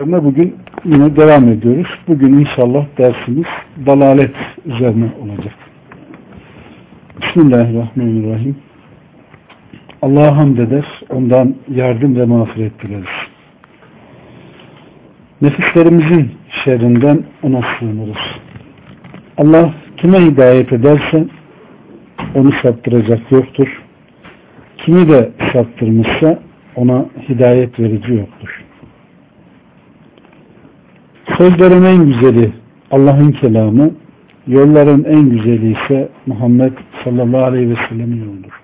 Bugün yine devam ediyoruz. Bugün inşallah dersimiz dalalet üzerine olacak. Bismillahirrahmanirrahim. Allah'a hamd eder, ondan yardım ve mağfiret dileriz. Nefislerimizin şerrinden ona sığınırız. Allah kime hidayet ederse onu saptıracak yoktur. Kimi de saptırmışsa ona hidayet verici yoktur. Sözlerin en güzeli Allah'ın kelamı, yolların en güzeli ise Muhammed sallallahu aleyhi ve sellemin yoludur.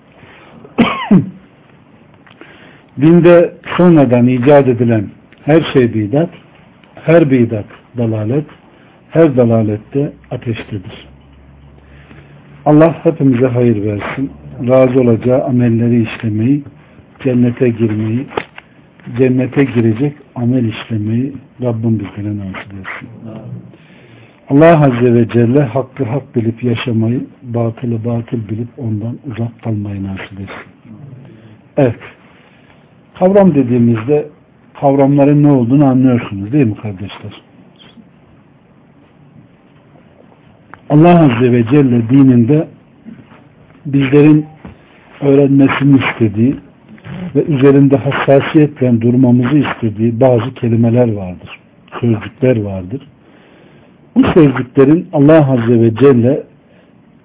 Dinde sonradan icat edilen her şey bidat, her bidat dalalet, her dalalette ateştedir. Allah hepimize hayır versin. Razı olacağı amelleri işlemeyi, cennete girmeyi, cennete girecek amel işlemeyi Rabbim bizlere nasip etsin. Allah Azze ve Celle hakkı hak bilip yaşamayı, batılı batıl bilip ondan uzak kalmayı nasip etsin. Evet. Kavram dediğimizde kavramların ne olduğunu anlıyorsunuz değil mi kardeşler? Allah Azze ve Celle dininde bizlerin öğrenmesini istediği ve üzerinde hassasiyetle durmamızı istediği bazı kelimeler vardır. Sözcükler vardır. Bu sözcüklerin Allah Azze ve Celle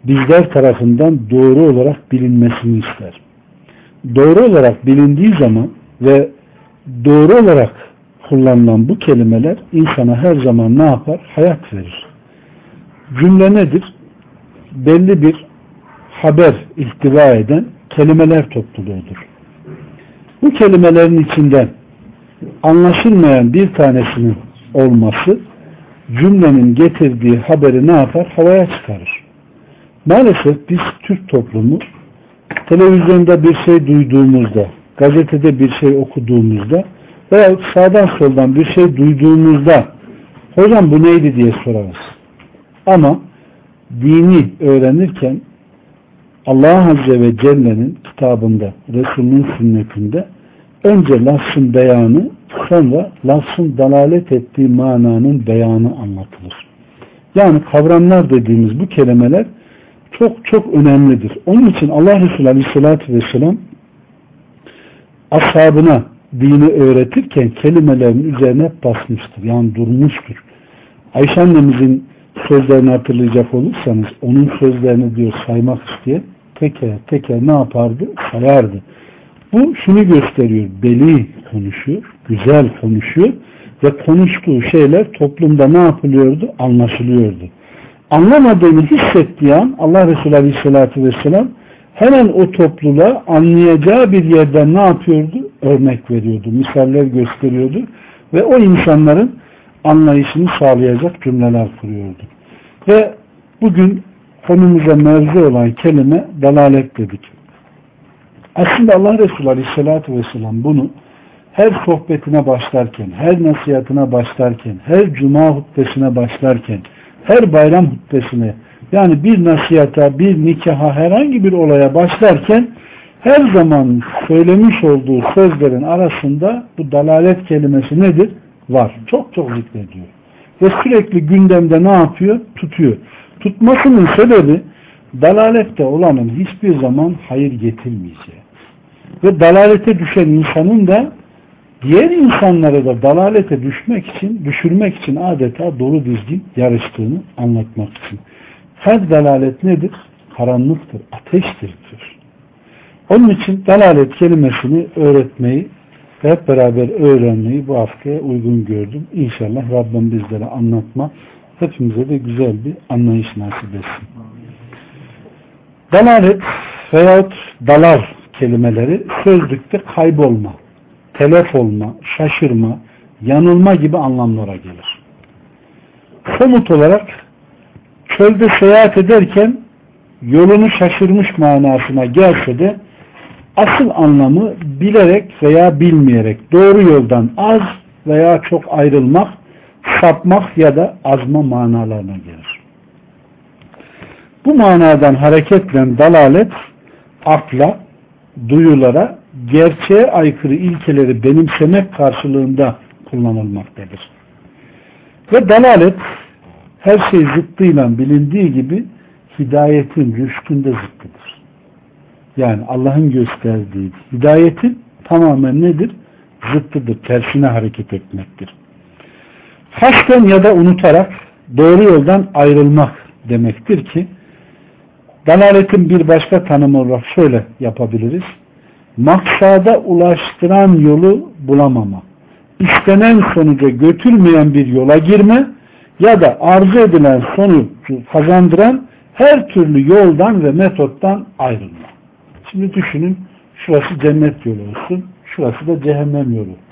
bizler tarafından doğru olarak bilinmesini ister. Doğru olarak bilindiği zaman ve doğru olarak kullanılan bu kelimeler insana her zaman ne yapar? Hayat verir. Cümle nedir? Belli bir haber ihtiva eden kelimeler topluluğudur. Bu kelimelerin içinden anlaşılmayan bir tanesinin olması cümlenin getirdiği haberi ne yapar? Havaya çıkarır. Maalesef biz Türk toplumu televizyonda bir şey duyduğumuzda, gazetede bir şey okuduğumuzda veya sağdan soldan bir şey duyduğumuzda hocam bu neydi diye sorarız. Ama dini öğrenirken Allah Azze ve Celle'nin kitabında, Resulünün sünnetinde önce lafzın beyanı, sonra lafzın dalalet ettiği mananın beyanı anlatılır. Yani kavramlar dediğimiz bu kelimeler çok çok önemlidir. Onun için Allah Resulü Aleyhisselatü Vesselam ashabına dini öğretirken kelimelerin üzerine basmıştır. Yani durmuştur. Ayşe annemizin sözlerini hatırlayacak olursanız onun sözlerini diyor saymak isteyen teker teker ne yapardı? Sayardı. Bu şunu gösteriyor. Beli konuşuyor, güzel konuşuyor ve konuştuğu şeyler toplumda ne yapılıyordu? Anlaşılıyordu. Anlamadığını hissettiği an Allah Resulü Aleyhisselatü Vesselam hemen o topluluğa anlayacağı bir yerden ne yapıyordu? Örnek veriyordu, misaller gösteriyordu ve o insanların anlayışını sağlayacak cümleler kuruyordu. Ve bugün konumuza mevzu olan kelime dalalet dedik. Aslında Allah Resulü Aleyhisselatü Vesselam bunu her sohbetine başlarken, her nasihatine başlarken, her cuma hutbesine başlarken, her bayram hutbesine yani bir nasihata, bir nikaha, herhangi bir olaya başlarken her zaman söylemiş olduğu sözlerin arasında bu dalalet kelimesi nedir? Var. Çok çok zikrediyor. Ve sürekli gündemde ne yapıyor? Tutuyor. Tutmasının sebebi dalalette olanın hiçbir zaman hayır getirmeyeceği. Ve dalalete düşen insanın da diğer insanları da dalalete düşmek için, düşürmek için adeta doğru düzgün yarıştığını anlatmak için. Her dalalet nedir? Karanlıktır, ateştir. Onun için dalalet kelimesini öğretmeyi ve hep beraber öğrenmeyi bu haftaya uygun gördüm. İnşallah Rabbim bizlere anlatma, hepimize de güzel bir anlayış nasip etsin. Dalalet veyahut dalar kelimeleri sözlükte kaybolma, telef olma, şaşırma, yanılma gibi anlamlara gelir. Somut olarak çölde seyahat ederken yolunu şaşırmış manasına gelse de asıl anlamı bilerek veya bilmeyerek doğru yoldan az veya çok ayrılmak, sapmak ya da azma manalarına gelir. Bu manadan hareketle dalalet akla, duyulara, gerçeğe aykırı ilkeleri benimsemek karşılığında kullanılmaktadır. Ve dalalet her şey zıttıyla bilindiği gibi hidayetin, rüşkün de zıttıdır. Yani Allah'ın gösterdiği hidayetin tamamen nedir? Zıttıdır, tersine hareket etmektir. Kasten ya da unutarak doğru yoldan ayrılmak demektir ki dalaletin bir başka tanımı olarak şöyle yapabiliriz. Maksada ulaştıran yolu bulamama, istenen sonuca götürmeyen bir yola girme ya da arzu edilen sonucu kazandıran her türlü yoldan ve metottan ayrılma. Şimdi düşünün şurası cennet yolu olsun, şurası da cehennem yolu.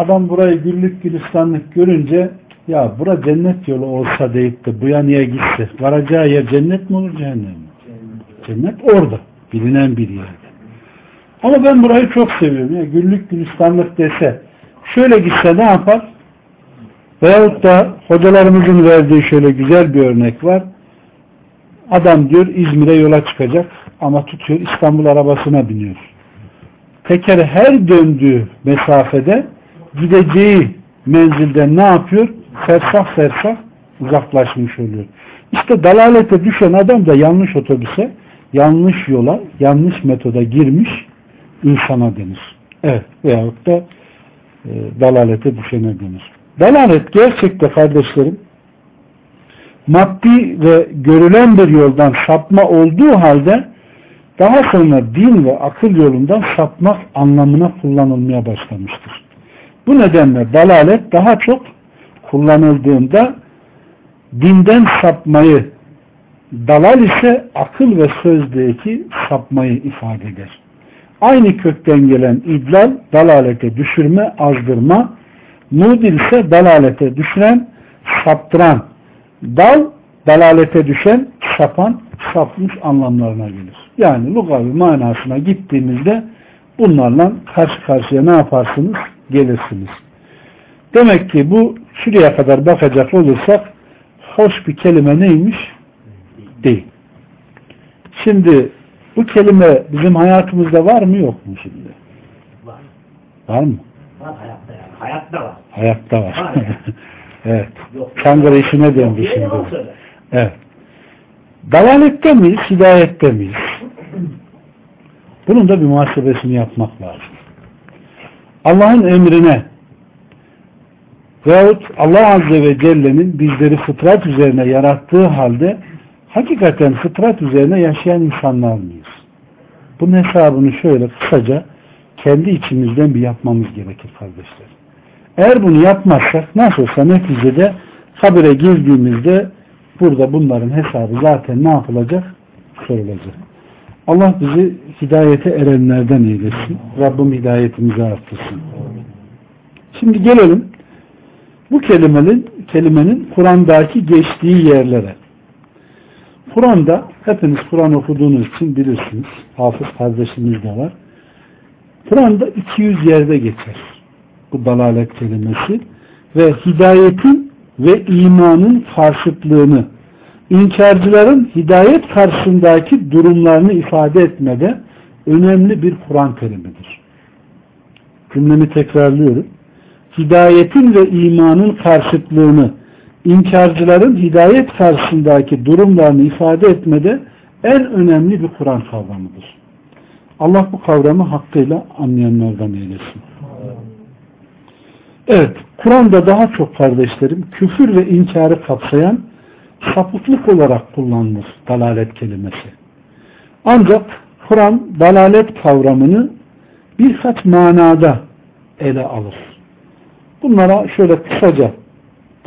Adam burayı güllük gülistanlık görünce ya bura cennet yolu olsa deyip de bu niye gitse varacağı yer cennet mi olur cehennem mi? Cennet orada. Bilinen bir yerde. Ama ben burayı çok seviyorum. Ya, güllük gülistanlık dese şöyle gitse ne yapar? Veyahut da hocalarımızın verdiği şöyle güzel bir örnek var. Adam diyor İzmir'e yola çıkacak ama tutuyor İstanbul arabasına biniyor. Tekeri her döndüğü mesafede gideceği menzilden ne yapıyor? Fersah fersah uzaklaşmış oluyor. İşte dalalete düşen adam da yanlış otobüse, yanlış yola, yanlış metoda girmiş insana denir. Evet. Veyahut da e, dalalete düşene denir. Dalalet gerçekte kardeşlerim maddi ve görülen bir yoldan sapma olduğu halde daha sonra din ve akıl yolundan sapmak anlamına kullanılmaya başlamıştır. Bu nedenle dalalet daha çok kullanıldığında dinden sapmayı dalal ise akıl ve sözdeki sapmayı ifade eder. Aynı kökten gelen idlal dalalete düşürme, azdırma, mudil ise dalalete düşüren, saptıran, dal dalalete düşen, sapan, sapmış anlamlarına gelir. Yani lugavi manasına gittiğimizde bunlarla karşı karşıya ne yaparsınız? Gelirsiniz. Demek ki bu şuraya kadar bakacak olursak hoş bir kelime neymiş? Değil. Şimdi bu kelime bizim hayatımızda var mı yok mu şimdi? Var. Var mı? Var hayatta yani. Hayatta var. Hayatta var. Var evet. Yok. Çankırı işine döndü şimdi. Evet. Dalalette miyiz, hidayette miyiz? Bunun da bir muhasebesini yapmak lazım. Allah'ın emrine veyahut Allah Azze ve Celle'nin bizleri fıtrat üzerine yarattığı halde hakikaten fıtrat üzerine yaşayan insanlar mıyız? Bunun hesabını şöyle kısaca kendi içimizden bir yapmamız gerekir kardeşler. Eğer bunu yapmazsak nasıl olsa neticede kabire girdiğimizde burada bunların hesabı zaten ne yapılacak? Sorulacak. Allah bizi hidayete erenlerden eylesin. Rabbim hidayetimizi artırsın. Şimdi gelelim bu kelimenin, kelimenin Kur'an'daki geçtiği yerlere. Kur'an'da hepiniz Kur'an okuduğunuz için bilirsiniz. Hafız kardeşimiz de var. Kur'an'da 200 yerde geçer bu dalalet kelimesi ve hidayetin ve imanın karşıtlığını inkarcıların hidayet karşısındaki durumlarını ifade etmede önemli bir Kur'an terimidir. Cümlemi tekrarlıyorum. Hidayetin ve imanın karşıtlığını inkarcıların hidayet karşısındaki durumlarını ifade etmede en önemli bir Kur'an kavramıdır. Allah bu kavramı hakkıyla anlayanlardan eylesin. Evet, Kur'an'da daha çok kardeşlerim küfür ve inkarı kapsayan sapıklık olarak kullanılır dalalet kelimesi. Ancak Kur'an dalalet kavramını birkaç manada ele alır. Bunlara şöyle kısaca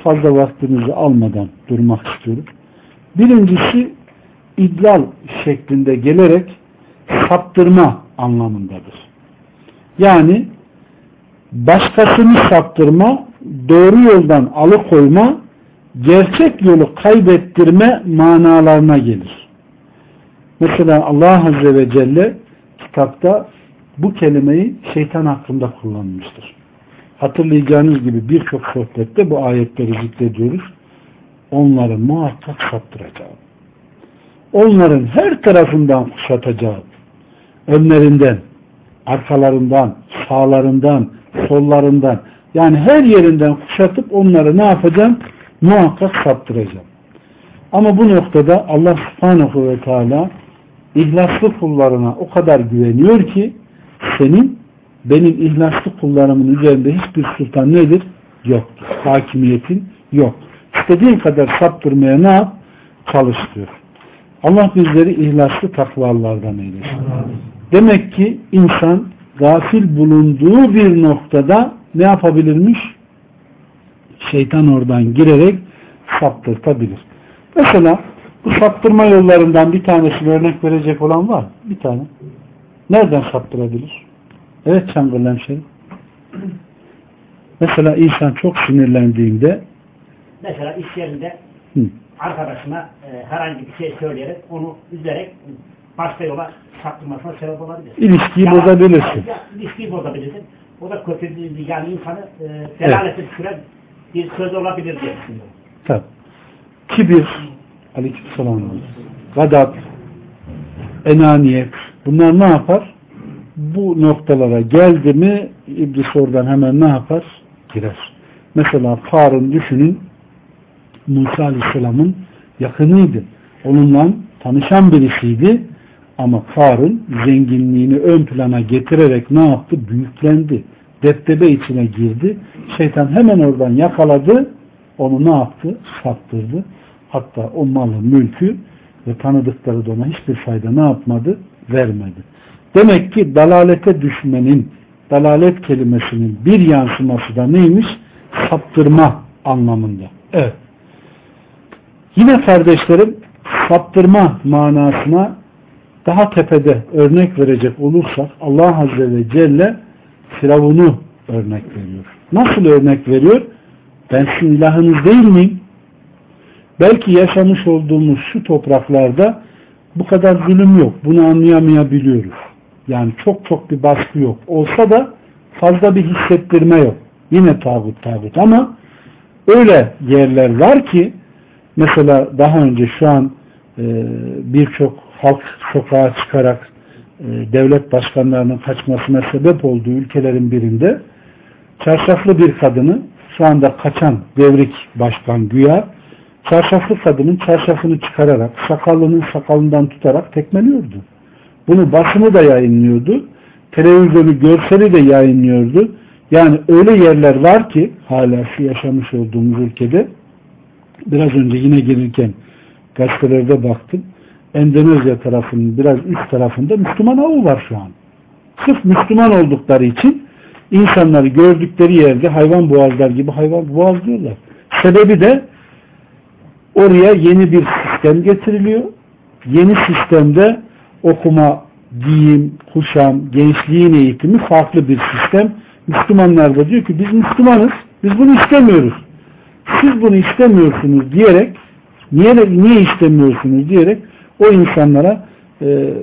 fazla vaktinizi almadan durmak istiyorum. Birincisi idlal şeklinde gelerek saptırma anlamındadır. Yani başkasını saptırma, doğru yoldan alıkoyma, gerçek yolu kaybettirme manalarına gelir. Mesela Allah Azze ve Celle kitapta bu kelimeyi şeytan hakkında kullanmıştır. Hatırlayacağınız gibi birçok sohbette bu ayetleri zikrediyoruz. Onları muhakkak saptıracağım. Onların her tarafından kuşatacağım. Önlerinden, arkalarından, sağlarından, sollarından Yani her yerinden kuşatıp onları ne yapacağım? Muhakkak saptıracağım. Ama bu noktada Allah subhanahu ve teala ihlaslı kullarına o kadar güveniyor ki senin benim ihlaslı kullarımın üzerinde hiçbir sultan nedir? Yoktur. Hakimiyetin yok. İstediğin kadar saptırmaya ne yap? Çalış diyor. Allah bizleri ihlaslı takvalardan eylesin. Demek ki insan gafil bulunduğu bir noktada ne yapabilirmiş? Şeytan oradan girerek saptırtabilir. Mesela bu saptırma yollarından bir tanesini örnek verecek olan var Bir tane. Nereden saptırabilir? Evet Çangırlı hemşerim. Mesela insan çok sinirlendiğinde mesela iş yerinde Hı. arkadaşına e, herhangi bir şey söyleyerek onu üzerek başka yola saptırmasına sebep olabilir. İlişkiyi bozabilirsin. Ya, ilişkiyi bozabilirsin. O da kötü bir- yani insanı e, delalete düşüren bir söz olabilir diye düşünüyorum. Tabi. Kibir, aleykümselam, gadap, enaniyet, bunlar ne yapar? Bu noktalara geldi mi iblis oradan hemen ne yapar? Girer. Mesela Karun düşünün Musa Aleyhisselam'ın yakınıydı. Onunla tanışan birisiydi. Ama Karun zenginliğini ön plana getirerek ne yaptı? Büyüklendi. Deptebe içine girdi. Şeytan hemen oradan yakaladı. Onu ne yaptı? Sattırdı. Hatta o malı, mülkü ve tanıdıkları da ona hiçbir fayda ne yapmadı? Vermedi. Demek ki dalalete düşmenin, dalalet kelimesinin bir yansıması da neymiş? Saptırma anlamında. Evet. Yine kardeşlerim saptırma manasına daha tepede örnek verecek olursak Allah Azze ve Celle Firavun'u örnek veriyor. Nasıl örnek veriyor? Ben sizin ilahınız değil miyim? Belki yaşamış olduğumuz şu topraklarda bu kadar zulüm yok. Bunu anlayamayabiliyoruz. Yani çok çok bir baskı yok. Olsa da fazla bir hissettirme yok. Yine tağut tağut ama öyle yerler var ki mesela daha önce şu an e, birçok halk sokağa çıkarak devlet başkanlarının kaçmasına sebep olduğu ülkelerin birinde çarşaflı bir kadını şu anda kaçan devrik başkan güya çarşaflı kadının çarşafını çıkararak sakallının sakalından tutarak tekmeliyordu. Bunu basını da yayınlıyordu. Televizyonu görseli de yayınlıyordu. Yani öyle yerler var ki hala şu yaşamış olduğumuz ülkede biraz önce yine gelirken gazetelerde baktım. Endonezya tarafının biraz üst tarafında Müslüman avı var şu an. Sırf Müslüman oldukları için insanları gördükleri yerde hayvan boğazlar gibi hayvan boğazlıyorlar. Sebebi de oraya yeni bir sistem getiriliyor. Yeni sistemde okuma, giyim, kuşam, gençliğin eğitimi farklı bir sistem. Müslümanlar da diyor ki biz Müslümanız, biz bunu istemiyoruz. Siz bunu istemiyorsunuz diyerek niye, niye istemiyorsunuz diyerek o insanlara e,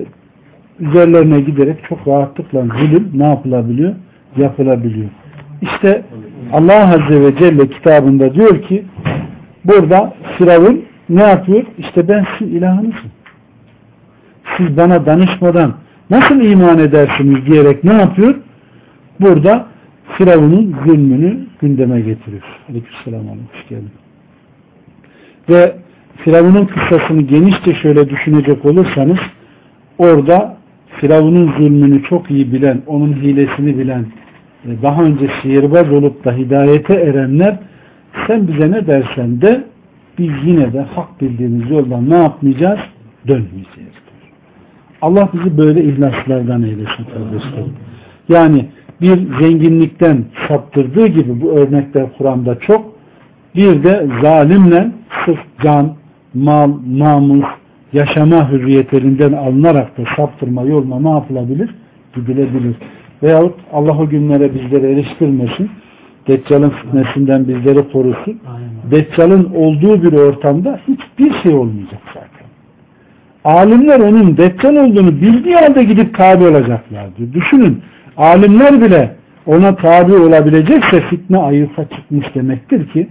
üzerlerine giderek çok rahatlıkla zulüm ne yapılabiliyor? Yapılabiliyor. İşte Allah Azze ve Celle kitabında diyor ki burada Firavun ne yapıyor? İşte ben sizin ilahınızım. Siz bana danışmadan nasıl iman edersiniz diyerek ne yapıyor? Burada Firavun'un zulmünü gündeme getiriyor. Aleykümselam geldin. Ve Firavun'un kıssasını genişçe şöyle düşünecek olursanız orada Firavun'un zulmünü çok iyi bilen, onun hilesini bilen, daha önce sihirbaz olup da hidayete erenler sen bize ne dersen de biz yine de hak bildiğimiz yoldan ne yapmayacağız? Dönmeyeceğiz. Allah bizi böyle ihlaslardan eylesin kardeşlerim. Yani bir zenginlikten saptırdığı gibi bu örnekler Kur'an'da çok bir de zalimle sırf can, mal, namus, yaşama hürriyetlerinden alınarak da saptırma yoluna ne yapılabilir? Gidilebilir. Veyahut Allah o günlere bizleri eriştirmesin. Deccal'ın fitnesinden bizleri korusun. Deccal'ın olduğu bir ortamda hiçbir şey olmayacak zaten. Alimler onun Deccal olduğunu bildiği halde gidip tabi olacaklardır. Düşünün. Alimler bile ona tabi olabilecekse fitne ayyuka çıkmış demektir ki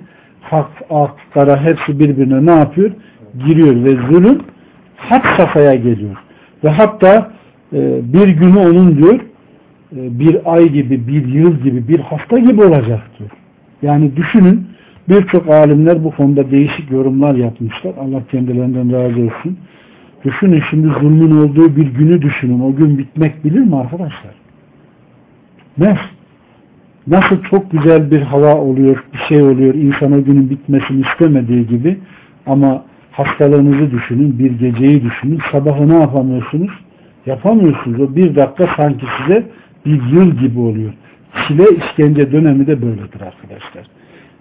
hak, aklara hepsi birbirine ne yapıyor? Giriyor ve zulüm hat safhaya geliyor. Ve hatta e, bir günü onun diyor e, bir ay gibi, bir yıl gibi, bir hafta gibi olacak diyor. Yani düşünün birçok alimler bu konuda değişik yorumlar yapmışlar. Allah kendilerinden razı olsun. Düşünün şimdi zulmün olduğu bir günü düşünün. O gün bitmek bilir mi arkadaşlar? Ne? Nasıl çok güzel bir hava oluyor, bir şey oluyor. İnsan günün bitmesini istemediği gibi ama hastalığınızı düşünün, bir geceyi düşünün. Sabahı ne yapamıyorsunuz? Yapamıyorsunuz. O bir dakika sanki size bir yıl gibi oluyor. Çile işkence dönemi de böyledir arkadaşlar.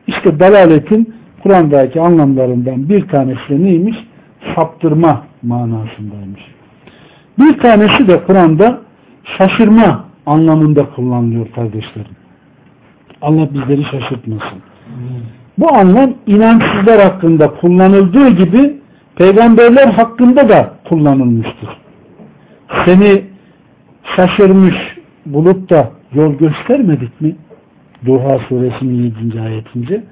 İşte dalaletin Kur'an'daki anlamlarından bir tanesi de neymiş? Saptırma manasındaymış. Bir tanesi de Kur'an'da şaşırma anlamında kullanılıyor kardeşlerim. Allah bizleri şaşırtmasın. Bu anlam inançsızlar hakkında kullanıldığı gibi peygamberler hakkında da kullanılmıştır. Seni şaşırmış bulup da yol göstermedik mi? Duha suresinin 7. ayetince.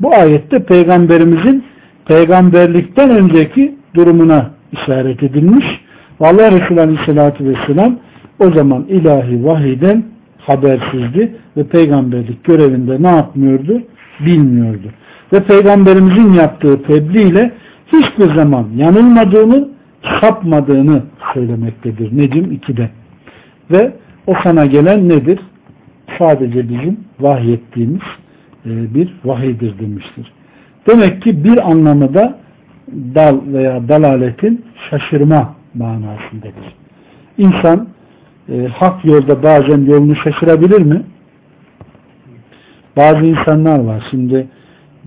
Bu ayette peygamberimizin peygamberlikten önceki durumuna işaret edilmiş. Vallahi Resulü Aleyhisselatü Vesselam o zaman ilahi vahiden habersizdi ve peygamberlik görevinde ne yapmıyordu? Bilmiyordu. Ve peygamberimizin yaptığı tebliğ ile hiçbir zaman yanılmadığını, sapmadığını söylemektedir. Necim 2'de. Ve o sana gelen nedir? Sadece bizim vahyettiğimiz e, bir vahiydir demiştir. Demek ki bir anlamı da dal veya dalaletin şaşırma manasındadır. İnsan e, hak yolda bazen yolunu şaşırabilir mi? Bazı insanlar var. Şimdi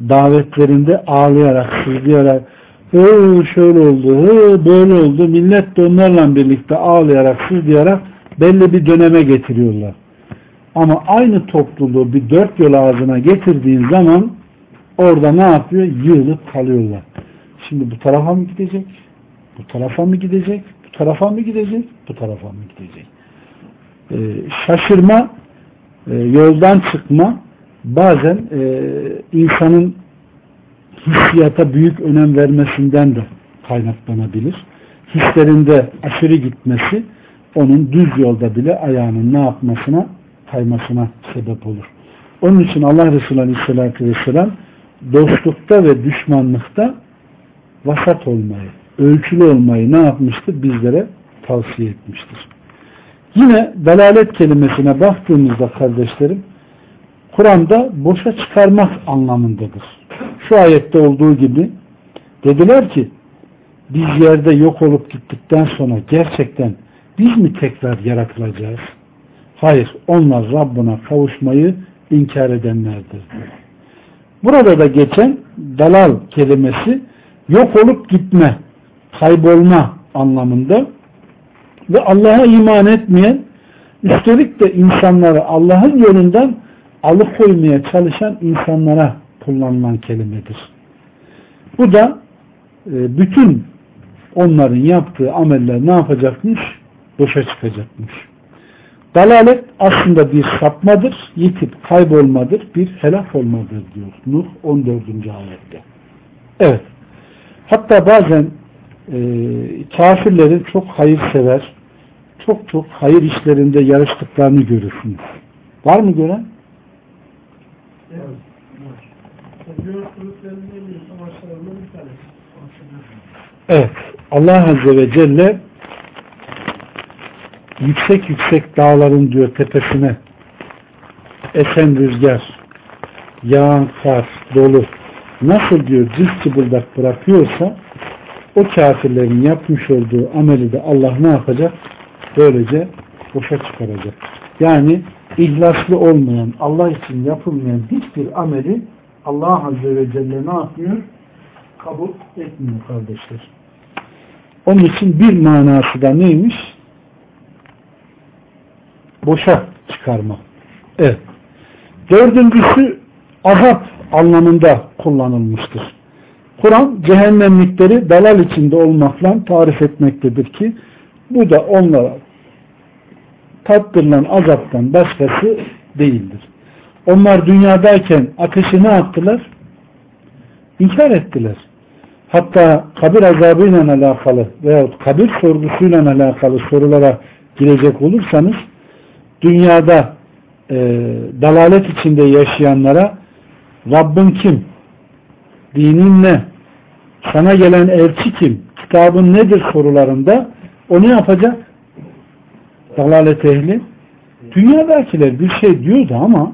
davetlerinde ağlayarak, sızlayarak şöyle oldu, böyle oldu. Millet de onlarla birlikte ağlayarak, sızlayarak belli bir döneme getiriyorlar. Ama aynı topluluğu bir dört yol ağzına getirdiğin zaman orada ne yapıyor? Yığılıp kalıyorlar. Şimdi bu tarafa mı gidecek? Bu tarafa mı gidecek? Bu tarafa mı gidecek? Bu tarafa mı gidecek? Ee, şaşırma, e, yoldan çıkma bazen e, insanın hissiyata büyük önem vermesinden de kaynaklanabilir. Hislerinde aşırı gitmesi onun düz yolda bile ayağının ne yapmasına kaymasına sebep olur. Onun için Allah Resulü Aleyhisselatü Vesselam dostlukta ve düşmanlıkta vasat olmayı, ölçülü olmayı ne yapmıştır? Bizlere tavsiye etmiştir. Yine dalalet kelimesine baktığımızda kardeşlerim Kur'an'da boşa çıkarmak anlamındadır. Şu ayette olduğu gibi dediler ki biz yerde yok olup gittikten sonra gerçekten biz mi tekrar yaratılacağız? Hayır, onlar Rabbına kavuşmayı inkar edenlerdir. Burada da geçen dalal kelimesi yok olup gitme, kaybolma anlamında ve Allah'a iman etmeyen üstelik de insanları Allah'ın yolundan alıkoymaya çalışan insanlara kullanılan kelimedir. Bu da e, bütün onların yaptığı ameller ne yapacakmış? Boşa çıkacakmış. Dalalet aslında bir sapmadır, yitip kaybolmadır, bir helak olmadır diyor Nuh 14. ayette. Evet. Hatta bazen e, kafirlerin çok hayırsever, çok çok hayır işlerinde yarıştıklarını görürsünüz. Var mı gören? Evet. Allah Azze ve Celle yüksek yüksek dağların diyor tepesine esen rüzgar, yağan kar, dolu nasıl diyor cız çıbıldak bırakıyorsa o kafirlerin yapmış olduğu ameli de Allah ne yapacak? Böylece boşa çıkaracak. Yani ihlaslı olmayan, Allah için yapılmayan hiçbir ameli Allah Azze ve Celle ne yapmıyor? Kabul etmiyor kardeşler. Onun için bir manası da neymiş? Boşa çıkarma. Evet. Dördüncüsü azap anlamında kullanılmıştır. Kur'an cehennemlikleri dalal içinde olmakla tarif etmektedir ki bu da onlara tattırılan azaptan başkası değildir. Onlar dünyadayken ateşi ne yaptılar? İnkar ettiler. Hatta kabir azabıyla alakalı veyahut kabir sorgusuyla alakalı sorulara girecek olursanız dünyada e, dalalet içinde yaşayanlara Rabbin kim? Dinin ne? Sana gelen elçi kim? Kitabın nedir sorularında o ne yapacak? Dalalet ehli. Dünyadakiler bir şey diyordu ama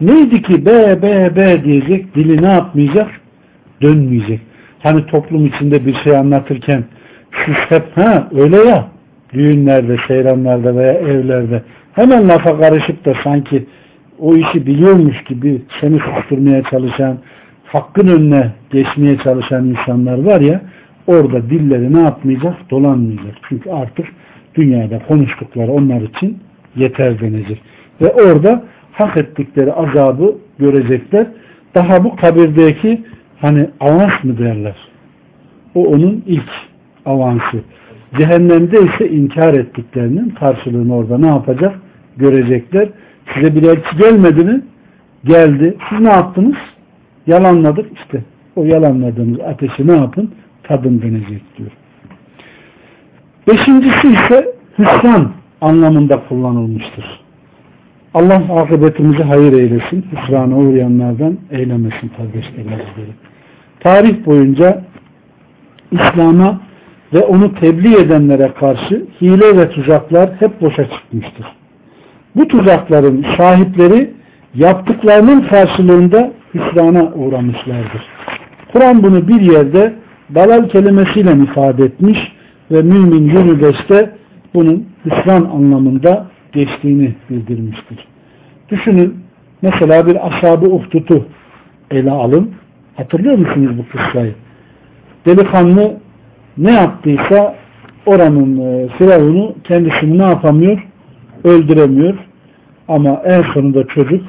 neydi ki be be be diyecek dili ne yapmayacak? Dönmeyecek. Hani toplum içinde bir şey anlatırken siz hep ha öyle ya düğünlerde, seyranlarda veya evlerde hemen lafa karışıp da sanki o işi biliyormuş gibi seni susturmaya çalışan, hakkın önüne geçmeye çalışan insanlar var ya orada dilleri ne yapmayacak? Dolanmayacak. Çünkü artık dünyada konuştukları onlar için yeter denecek. Ve orada hak ettikleri azabı görecekler. Daha bu kabirdeki hani avans mı derler? O onun ilk avansı. Cehennemde ise inkar ettiklerinin karşılığını orada ne yapacak? Görecekler. Size bir elçi gelmedi mi? Geldi. Siz ne yaptınız? Yalanladık. İşte o yalanladığınız ateşi ne yapın? Tadın denecek diyor. Beşincisi ise hüsran anlamında kullanılmıştır. Allah akıbetimizi hayır eylesin. Hüsrana uğrayanlardan eylemesin kardeşlerim. Tarih boyunca İslam'a ve onu tebliğ edenlere karşı hile ve tuzaklar hep boşa çıkmıştır. Bu tuzakların sahipleri yaptıklarının karşılığında hüsrana uğramışlardır. Kur'an bunu bir yerde dalal kelimesiyle ifade etmiş ve mümin Yunus'te bunun hüsran anlamında geçtiğini bildirmiştir. Düşünün mesela bir ashab-ı uhdutu ele alın. Hatırlıyor musunuz bu kıssayı? Delikanlı ne yaptıysa oranın e, firavunu kendisini ne yapamıyor? Öldüremiyor. Ama en sonunda çocuk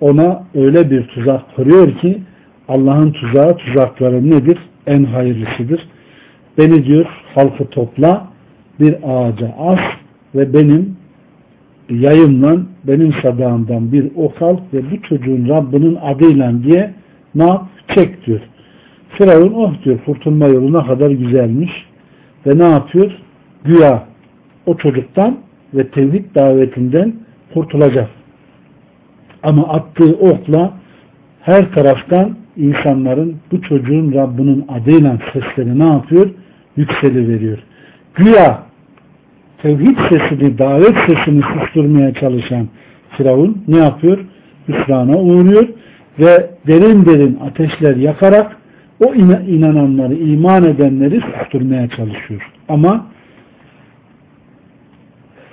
ona öyle bir tuzak kuruyor ki Allah'ın tuzağı tuzakları nedir? En hayırlısıdır. Beni diyor halkı topla bir ağaca as ve benim yayımla benim sadağımdan bir ok al ve bu çocuğun Rabbinin adıyla diye ne yap? Çek diyor. Firavun oh diyor kurtulma yolu ne kadar güzelmiş ve ne yapıyor? Güya o çocuktan ve tevhid davetinden kurtulacak. Ama attığı okla her taraftan insanların bu çocuğun Rabbinin adıyla sesleri ne yapıyor? Yükseli veriyor. Güya tevhid sesini, davet sesini susturmaya çalışan Firavun ne yapıyor? Hüsrana uğruyor ve derin derin ateşler yakarak o inananları, iman edenleri susturmaya çalışıyor. Ama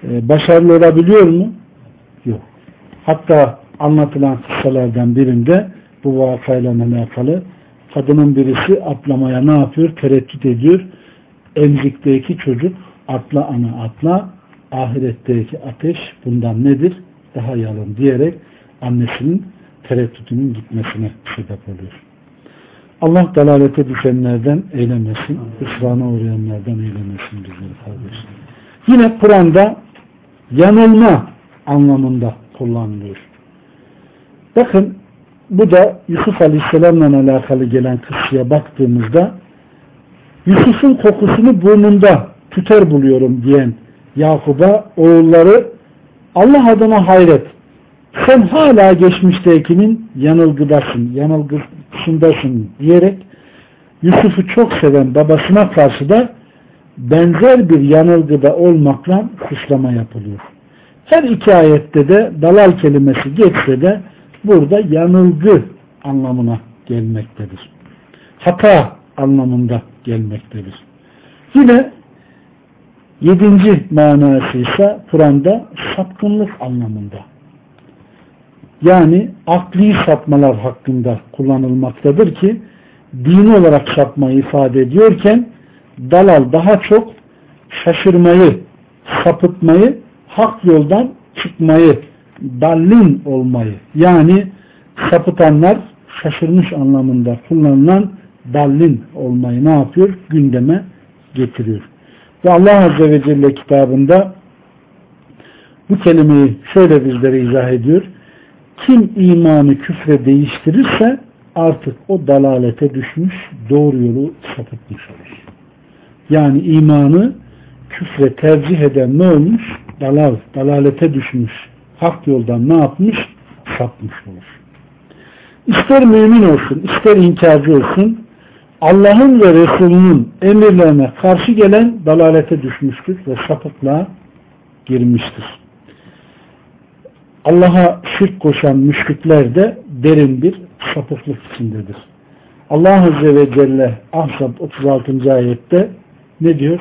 e, başarılı olabiliyor mu? Yok. Hatta anlatılan kıssalardan birinde bu vakayla alakalı kadının birisi atlamaya ne yapıyor? Tereddüt ediyor. Emzikteki çocuk atla ana atla ahiretteki ateş bundan nedir? Daha yalın diyerek annesinin tereddütünün gitmesine sebep oluyor. Allah dalalete düşenlerden eylemesin. Hüsrana uğrayanlardan eylemesin bizleri kardeşim. Yine Kur'an'da yanılma anlamında kullanılıyor. Bakın bu da Yusuf Aleyhisselam'la alakalı gelen kısıya baktığımızda Yusuf'un kokusunu burnunda tüter buluyorum diyen Yakub'a oğulları Allah adına hayret sen hala geçmiştekinin yanılgıdasın, yanılgısındasın diyerek Yusuf'u çok seven babasına karşı da benzer bir yanılgıda olmakla suçlama yapılıyor. Her iki ayette de dalal kelimesi geçse de burada yanılgı anlamına gelmektedir. Hata anlamında gelmektedir. Yine yedinci manası ise Kur'an'da sapkınlık anlamında. Yani akli sapmalar hakkında kullanılmaktadır ki dini olarak sapmayı ifade ediyorken dalal daha çok şaşırmayı, sapıtmayı, hak yoldan çıkmayı, dallin olmayı yani sapıtanlar şaşırmış anlamında kullanılan dallin olmayı ne yapıyor? Gündeme getiriyor. Ve Allah Azze ve Celle kitabında bu kelimeyi şöyle bizlere izah ediyor. Kim imanı küfre değiştirirse artık o dalalete düşmüş, doğru yolu sapıtmış olur. Yani imanı küfre tercih eden ne olmuş? dalal, dalalete düşmüş, hak yoldan ne yapmış? Sapmış olur. İster mümin olsun, ister inkarcı olsun, Allah'ın ve Resulünün emirlerine karşı gelen dalalete düşmüştür ve sapıklığa girmiştir. Allah'a şirk koşan müşrikler de derin bir sapıklık içindedir. Allah Azze ve Celle Ahzab 36. ayette ne diyor?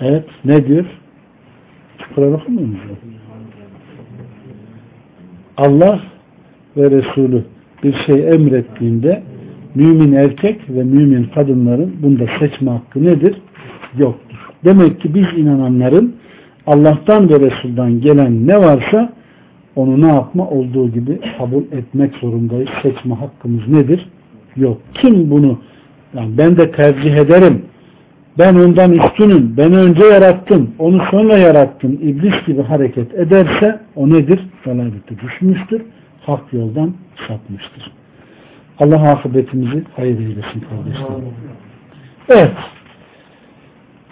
Evet, ne diyor? Kur'an okumuyor musunuz? Allah ve Resulü bir şey emrettiğinde mümin erkek ve mümin kadınların bunda seçme hakkı nedir? Yoktur. Demek ki biz inananların Allah'tan ve Resul'dan gelen ne varsa onu ne yapma olduğu gibi kabul etmek zorundayız. Seçme hakkımız nedir? Yok. Kim bunu yani ben de tercih ederim. Ben ondan üstünüm. Ben önce yarattım. Onu sonra yarattım. İblis gibi hareket ederse o nedir? Dalalete düşmüştür. Hak yoldan sapmıştır. Allah akıbetimizi hayır eylesin kardeşlerim. Evet.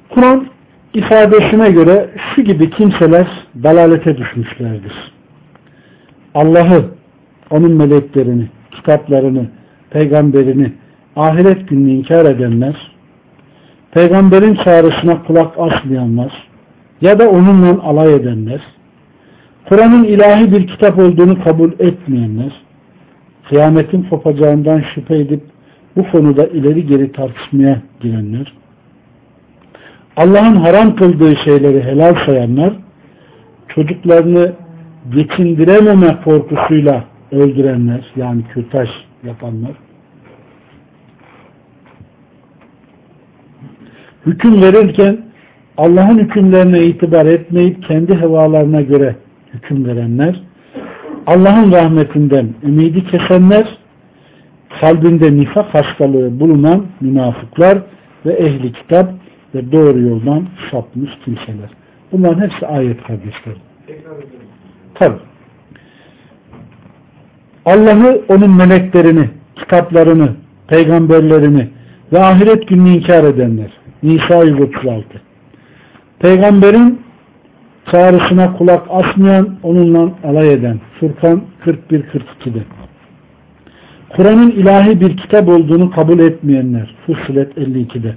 Kur'an ifadesine göre şu gibi kimseler dalalete düşmüşlerdir. Allah'ı, onun meleklerini, kitaplarını, peygamberini, ahiret gününü inkar edenler, peygamberin çağrısına kulak asmayanlar ya da onunla alay edenler, Kur'an'ın ilahi bir kitap olduğunu kabul etmeyenler, kıyametin kopacağından şüphe edip bu konuda ileri geri tartışmaya girenler, Allah'ın haram kıldığı şeyleri helal sayanlar, çocuklarını geçindirememe korkusuyla öldürenler, yani kürtaj yapanlar, hüküm verirken Allah'ın hükümlerine itibar etmeyip kendi hevalarına göre hüküm verenler, Allah'ın rahmetinden ümidi kesenler, kalbinde nifak hastalığı bulunan münafıklar ve ehli kitap ve doğru yoldan sapmış kimseler. Bunların hepsi ayet kardeşlerim. Tabi. Allah'ı, onun meleklerini, kitaplarını, peygamberlerini ve ahiret gününü inkar edenler. Nisa 136. Peygamberin çağrısına kulak asmayan, onunla alay eden. Furkan 41-42'de. Kur'an'ın ilahi bir kitap olduğunu kabul etmeyenler. Fussilet 52'de.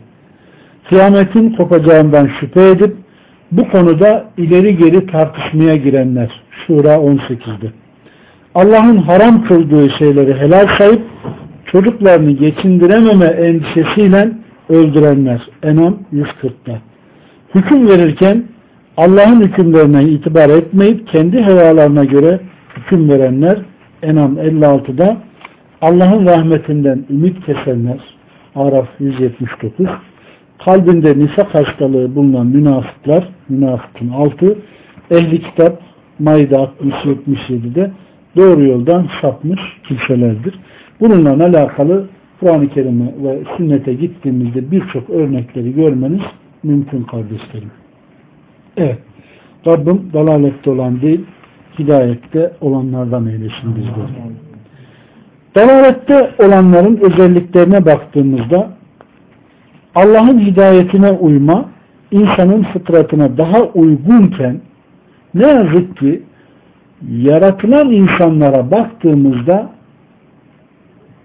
Kıyametin kopacağından şüphe edip bu konuda ileri geri tartışmaya girenler. Şura 18'de. Allah'ın haram kıldığı şeyleri helal sayıp çocuklarını geçindirememe endişesiyle öldürenler. Enam 140'da. Hüküm verirken Allah'ın hükümlerine itibar etmeyip kendi hevalarına göre hüküm verenler Enam 56'da Allah'ın rahmetinden ümit kesenler Araf 179 kalbinde nifak hastalığı bulunan münafıklar münafıkın altı ehli kitap Maide 60-77'de doğru yoldan sapmış kimselerdir. Bununla alakalı Kur'an-ı Kerim'e ve sünnete gittiğimizde birçok örnekleri görmeniz mümkün kardeşlerim. Evet. Rabbim dalalette olan değil, hidayette olanlardan eylesin bizleri. Dalalette olanların özelliklerine baktığımızda Allah'ın hidayetine uyma insanın fıtratına daha uygunken ne yazık ki yaratılan insanlara baktığımızda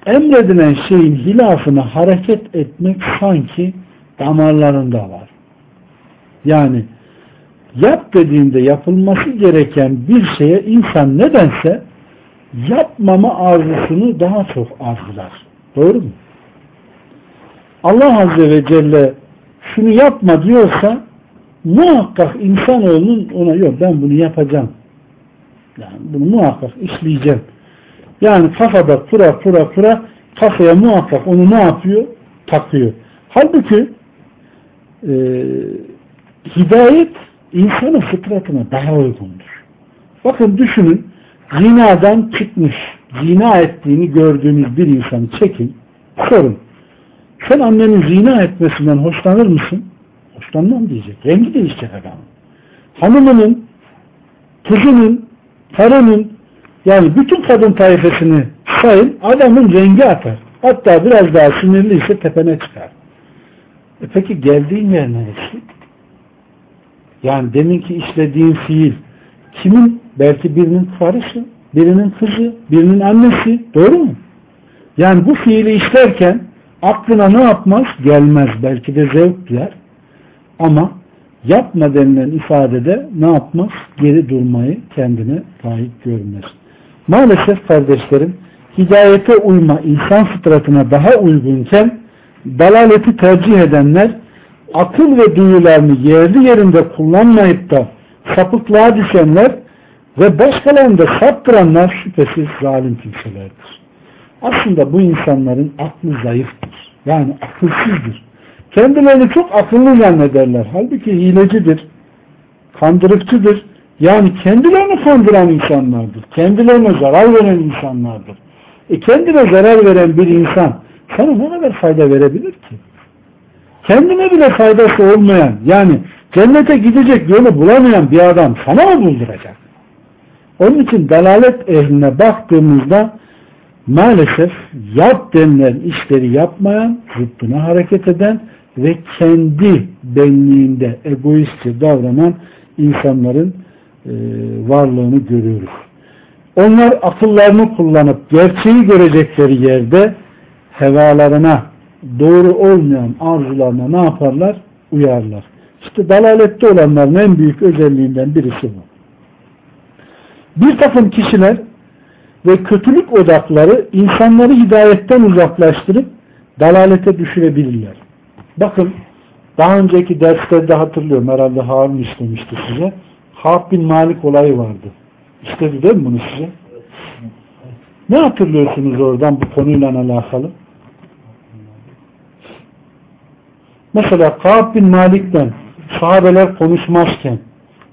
emredilen şeyin hilafına hareket etmek sanki damarlarında var. Yani yap dediğinde yapılması gereken bir şeye insan nedense yapmama arzusunu daha çok arzular. Doğru mu? Allah Azze ve Celle şunu yapma diyorsa muhakkak insanoğlunun ona yok ben bunu yapacağım. Yani bunu muhakkak işleyeceğim. Yani kafada kura kura kura kafaya muhakkak onu ne yapıyor? Takıyor. Halbuki e, hidayet insanın fıtratına daha uygundur. Bakın düşünün zinadan çıkmış, zina ettiğini gördüğünüz bir insanı çekin, sorun. Sen annenin zina etmesinden hoşlanır mısın? Hoşlanmam diyecek. Rengi değişecek adam. Hanımının, kızının, karının yani bütün kadın tayfasını sayın adamın rengi atar. Hatta biraz daha sinirliyse tepene çıkar. E peki geldiğin yer neresi? Yani deminki işlediğin fiil kimin? Belki birinin karısı, birinin kızı, birinin annesi. Doğru mu? Yani bu fiili işlerken aklına ne yapmaz? Gelmez. Belki de zevk duyar. Ama yapma denilen ifadede ne yapmaz? Geri durmayı kendine layık görmez. Maalesef kardeşlerim hidayete uyma insan fıtratına daha uygunken dalaleti tercih edenler akıl ve duyularını yerli yerinde kullanmayıp da sapıklığa düşenler ve başkalarını da saptıranlar şüphesiz zalim kimselerdir. Aslında bu insanların aklı zayıftır. Yani akılsızdır. Kendilerini çok akıllı zannederler. Halbuki hilecidir, kandırıkçıdır. Yani kendilerini kandıran insanlardır. Kendilerine zarar veren insanlardır. E kendine zarar veren bir insan sana ne kadar fayda verebilir ki? Kendine bile faydası olmayan yani cennete gidecek yolu bulamayan bir adam sana mı bulduracak? Onun için dalalet ehline baktığımızda maalesef yap denilen işleri yapmayan, zıttına hareket eden ve kendi benliğinde egoistçe davranan insanların varlığını görüyoruz. Onlar akıllarını kullanıp gerçeği görecekleri yerde hevalarına doğru olmayan arzularına ne yaparlar? Uyarlar. İşte dalalette olanların en büyük özelliğinden birisi bu. Bir takım kişiler ve kötülük odakları insanları hidayetten uzaklaştırıp dalalete düşürebilirler. Bakın daha önceki derslerde hatırlıyorum herhalde Harun istemişti size. Hab bin Malik olayı vardı. İstedi değil bunu size? Ne hatırlıyorsunuz oradan bu konuyla alakalı? Mesela Kaab bin Malik'ten sahabeler konuşmazken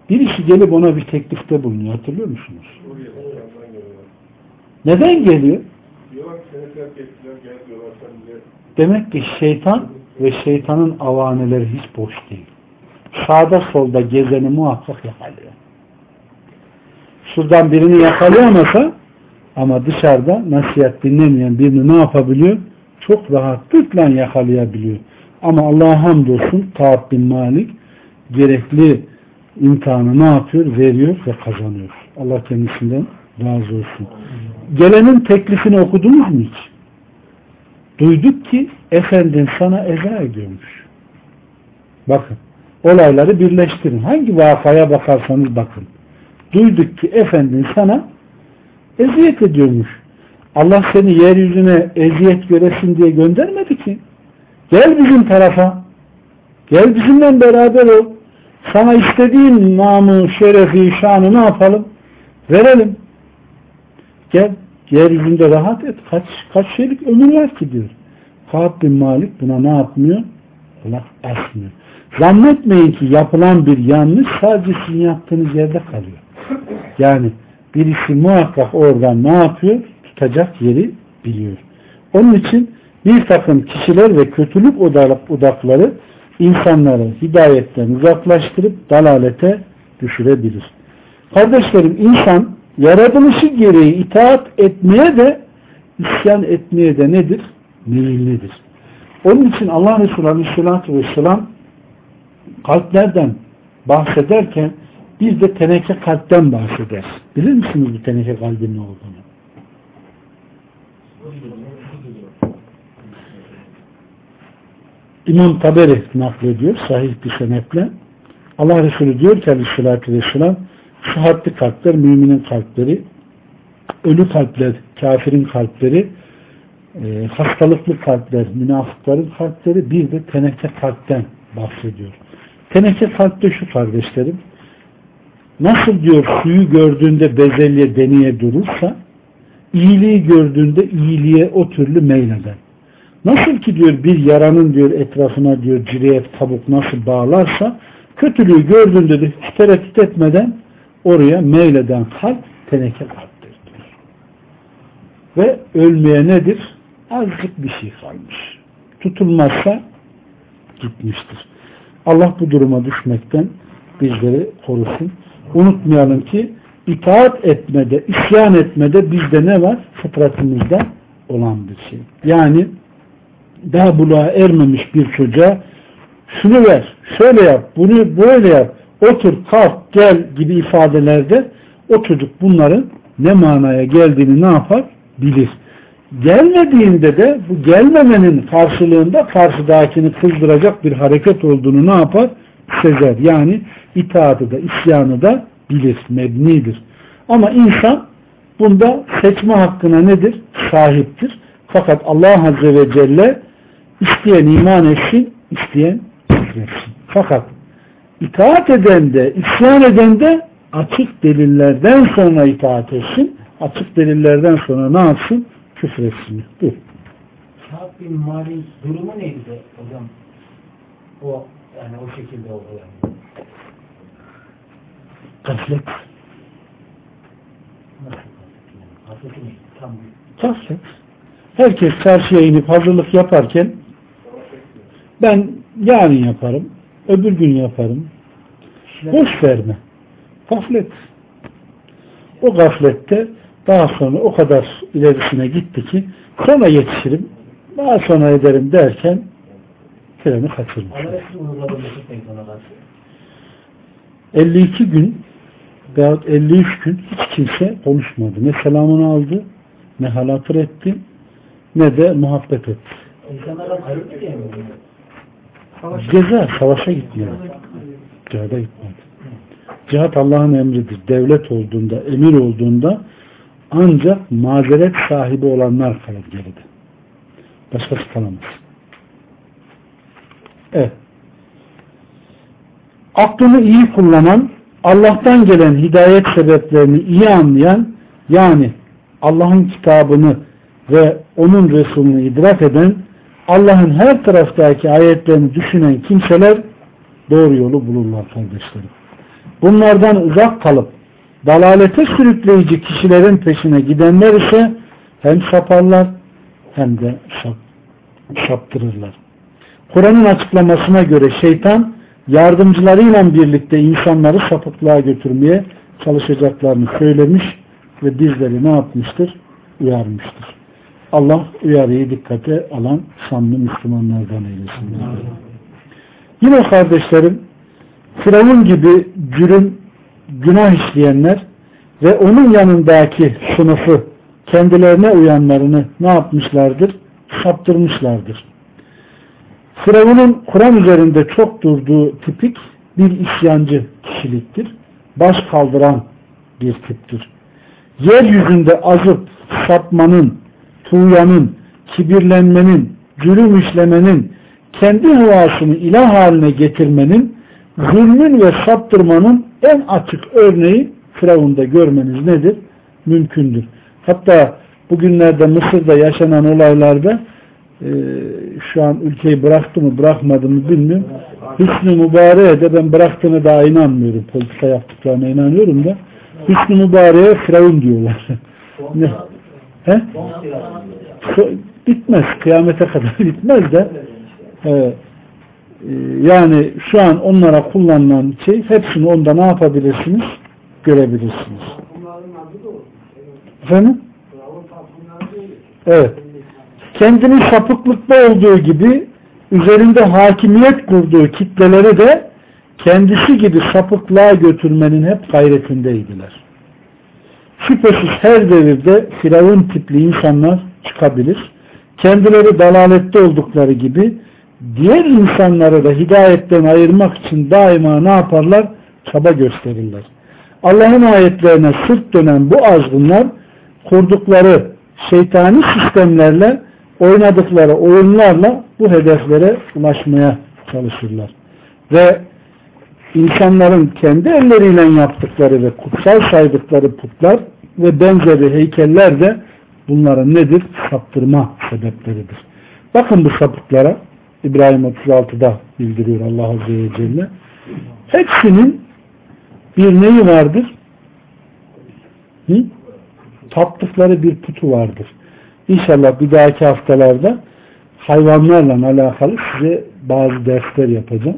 birisi gelip ona bir teklifte bulunuyor. Hatırlıyor musunuz? Neden geliyor? Demek ki şeytan ve şeytanın avaneleri hiç boş değil. Sağda solda gezeni muhakkak yakalıyor. Şuradan birini yakalayamasa ama dışarıda nasihat dinlemeyen birini ne yapabiliyor? Çok rahatlıkla yakalayabiliyor. Ama Allah'a hamdolsun Ka'b bin Malik gerekli imtihanı ne yapıyor? Veriyor ve kazanıyor. Allah kendisinden razı olsun. Gelenin teklifini okudunuz mu hiç? Duyduk ki efendin sana eza ediyormuş. Bakın. Olayları birleştirin. Hangi vakaya bakarsanız bakın. Duyduk ki efendin sana eziyet ediyormuş. Allah seni yeryüzüne eziyet göresin diye göndermedi ki. Gel bizim tarafa. Gel bizimle beraber ol. Sana istediğin namı, şerefi, şanı ne yapalım? Verelim. Gel. Yeryüzünde rahat et. Kaç, kaç şeylik ömür var ki diyor. Ka'b bin Malik buna ne yapmıyor? Kulak asmıyor. Zannetmeyin ki yapılan bir yanlış sadece sizin yaptığınız yerde kalıyor. Yani birisi muhakkak oradan ne yapıyor? Tutacak yeri biliyor. Onun için bir takım kişiler ve kötülük odakları insanları hidayetten uzaklaştırıp dalalete düşürebilir. Kardeşlerim insan yaratılışı gereği itaat etmeye de isyan etmeye de nedir? Meyillidir. Onun için Allah Resulü Aleyhisselatü Vesselam kalplerden bahsederken biz de teneke kalpten bahseder. Bilir misiniz bu teneke kalbin ne olduğunu? İmam Taberi naklediyor sahih bir senetle. Allah Resulü diyor ki aleyhissalatü vesselam sıhhatli kalpler müminin kalpleri ölü kalpler kafirin kalpleri e, hastalıklı kalpler münafıkların kalpleri bir de teneke kalpten bahsediyor. Teneke kalpte şu kardeşlerim nasıl diyor suyu gördüğünde bezelye deneye durursa iyiliği gördüğünde iyiliğe o türlü meyleder. Nasıl ki diyor bir yaranın diyor etrafına diyor cireyet kabuk nasıl bağlarsa kötülüğü gördüğünde de hiç tereddüt etmeden oraya meyleden kalp teneke kalptir diyor. Ve ölmeye nedir? Azıcık bir şey kalmış. Tutulmazsa gitmiştir. Allah bu duruma düşmekten bizleri korusun. Unutmayalım ki itaat etmede, isyan etmede bizde ne var? Fıtratımızda olan bir şey. Yani daha buluğa ermemiş bir çocuğa şunu ver, şöyle yap, bunu böyle yap, otur, kalk, gel gibi ifadelerde o çocuk bunların ne manaya geldiğini ne yapar? Bilir. Gelmediğinde de bu gelmemenin karşılığında karşıdakini kızdıracak bir hareket olduğunu ne yapar? Sezer. Yani itaatı da isyanı da bilir, mebnidir. Ama insan bunda seçme hakkına nedir? Sahiptir. Fakat Allah Azze ve Celle isteyen iman etsin, isteyen küfretsin. Fakat itaat eden de, isyan eden de açık delillerden sonra itaat etsin. Açık delillerden sonra ne yapsın? Küfür etsin. Dur. Kâb bin Malik durumu neydi de hocam? O yani o şekilde oldu yani. Gaflet. Gaflet. Herkes çarşıya inip hazırlık yaparken ben yarın yaparım, öbür gün yaparım. Boş verme. Gaflet. O gaflette daha sonra o kadar ilerisine gitti ki sonra yetişirim, daha sonra ederim derken treni kaçırmış. Adaletsiz uğurladı Mesut Bey buna karşı. 52 gün veyahut 53 gün hiç kimse konuşmadı. Ne selamını aldı, ne halatır etti, ne de muhabbet etti. Mi? Ceza, savaşa gitmiyor. Cihada gitmedi. Cihat Allah'ın emridir. Devlet olduğunda, emir olduğunda ancak mazeret sahibi olanlar kalır geride. Başkası kalamaz. Evet. Aklını iyi kullanan, Allah'tan gelen hidayet sebeplerini iyi anlayan, yani Allah'ın kitabını ve onun Resulünü idrak eden, Allah'ın her taraftaki ayetlerini düşünen kimseler doğru yolu bulurlar kardeşlerim. Bunlardan uzak kalıp dalalete sürükleyici kişilerin peşine gidenler ise hem saparlar hem de şap, şaptırırlar. Kur'an'ın açıklamasına göre şeytan yardımcılarıyla birlikte insanları sapıklığa götürmeye çalışacaklarını söylemiş ve bizleri ne yapmıştır? Uyarmıştır. Allah uyarıyı dikkate alan samimi Müslümanlardan eylesin. Yine kardeşlerim Firavun gibi cürüm, günah işleyenler ve onun yanındaki sınıfı kendilerine uyanlarını ne yapmışlardır? Saptırmışlardır. Firavun'un Kur'an üzerinde çok durduğu tipik bir isyancı kişiliktir. Baş kaldıran bir tiptir. Yeryüzünde azıp sapmanın, tuğyanın, kibirlenmenin, cürüm işlemenin, kendi hevasını ilah haline getirmenin, zulmün ve saptırmanın en açık örneği Firavun'da görmeniz nedir? Mümkündür. Hatta bugünlerde Mısır'da yaşanan olaylarda e, şu an ülkeyi bıraktı mı bırakmadı mı bilmiyorum. Hüsnü Mübareğe de ben bıraktığına daha inanmıyorum. Politika yaptıklarına inanıyorum da Hüsnü Mübareğe Firavun diyorlar. ne? He? Bitmez. Kıyamete kadar bitmez de e, yani şu an onlara kullanılan şey hepsini onda ne yapabilirsiniz? Görebilirsiniz. Efendim? Evet. Kendini sapıklıkta olduğu gibi üzerinde hakimiyet kurduğu kitleleri de kendisi gibi sapıklığa götürmenin hep gayretindeydiler. Şüphesiz her devirde firavun tipli insanlar çıkabilir. Kendileri dalalette oldukları gibi diğer insanları da hidayetten ayırmak için daima ne yaparlar? Çaba gösterirler. Allah'ın ayetlerine sırt dönen bu azgınlar kurdukları şeytani sistemlerle oynadıkları oyunlarla bu hedeflere ulaşmaya çalışırlar. Ve insanların kendi elleriyle yaptıkları ve kutsal saydıkları putlar ve benzeri heykeller de bunların nedir? Saptırma sebepleridir. Bakın bu sapıklara İbrahim 36'da bildiriyor Allah Azze ve Celle. Hepsinin bir neyi vardır? Hı? Taptıkları bir putu vardır. İnşallah bir dahaki haftalarda hayvanlarla alakalı size bazı dersler yapacağım.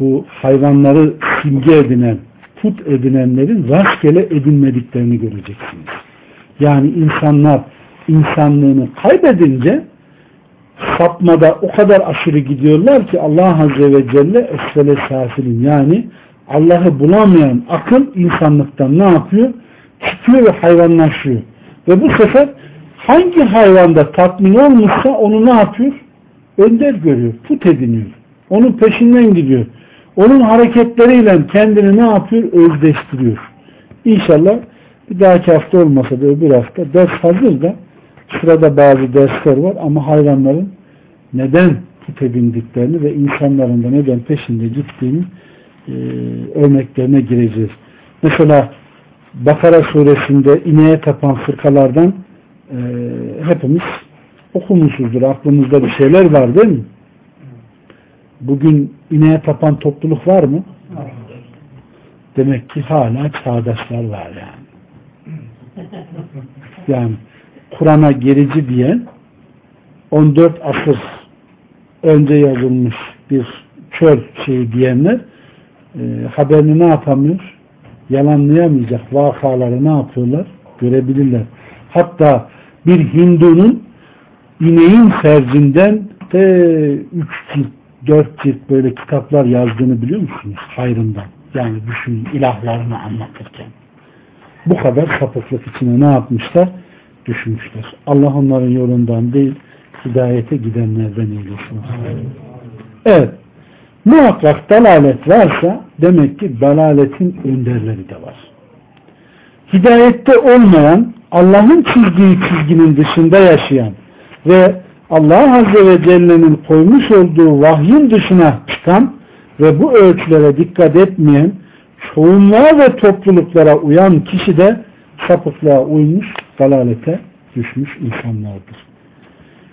Bu hayvanları simge edinen, put edinenlerin rastgele edinmediklerini göreceksiniz. Yani insanlar insanlığını kaybedince sapmada o kadar aşırı gidiyorlar ki Allah Azze ve Celle esfele safilin yani Allah'ı bulamayan akıl insanlıktan ne yapıyor? Çıkıyor ve hayvanlaşıyor. Ve bu sefer hangi hayvanda tatmin olmuşsa onu ne yapıyor? Önder görüyor, put ediniyor. Onun peşinden gidiyor. Onun hareketleriyle kendini ne yapıyor? Özdeştiriyor. İnşallah bir dahaki hafta olmasa da öbür hafta ders hazır da sırada bazı dersler var ama hayvanların neden put edindiklerini ve insanların da neden peşinde gittiğini e, örneklerine gireceğiz. Mesela Bakara suresinde ineğe tapan fırkalardan e, hepimiz okumuşuzdur. Aklımızda bir şeyler var değil mi? Bugün ineğe tapan topluluk var mı? Demek ki hala çağdaşlar var yani. Yani Kur'an'a gerici diyen 14 asır önce yazılmış bir çöl şeyi diyenler e, haberini ne yapamıyor? Yalanlayamayacak vakaları ne yapıyorlar? Görebilirler. Hatta bir Hindu'nun ineğin fercinden de 3 cilt, 4 cilt böyle kitaplar yazdığını biliyor musunuz? Hayrından. Yani düşünün ilahlarını anlatırken. Bu kadar sapıklık içine ne yapmışlar? Düşmüşler. Allah onların yolundan değil, hidayete gidenlerden eylesin. Evet. Muhakkak dalalet varsa demek ki dalaletin önderleri de var. Hidayette olmayan, Allah'ın çizdiği çizginin dışında yaşayan ve Allah Azze ve Celle'nin koymuş olduğu vahyin dışına çıkan ve bu ölçülere dikkat etmeyen çoğunluğa ve topluluklara uyan kişi de sapıklığa uymuş, dalalete düşmüş insanlardır.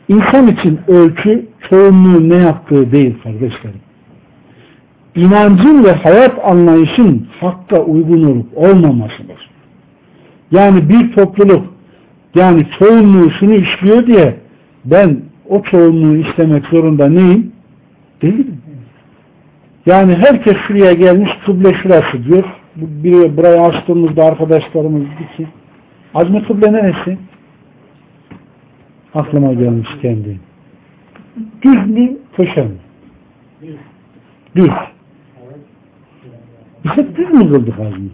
İnsan için ölçü çoğunluğun ne yaptığı değil kardeşlerim. İnancın ve hayat anlayışın hakka uygun olup olmamasıdır. Yani bir topluluk yani çoğunluğu şunu işliyor diye ben o çoğunluğu istemek zorunda neyim? Değilim. Yani herkes şuraya gelmiş kıble şurası diyor. Bir, buraya açtığımızda arkadaşlarımız dedi ki Azmi kıble neresi? Aklıma gelmiş kendi. Düz mü? Köşe mi? Düz. Biz hep düz mü kıldık Azmi?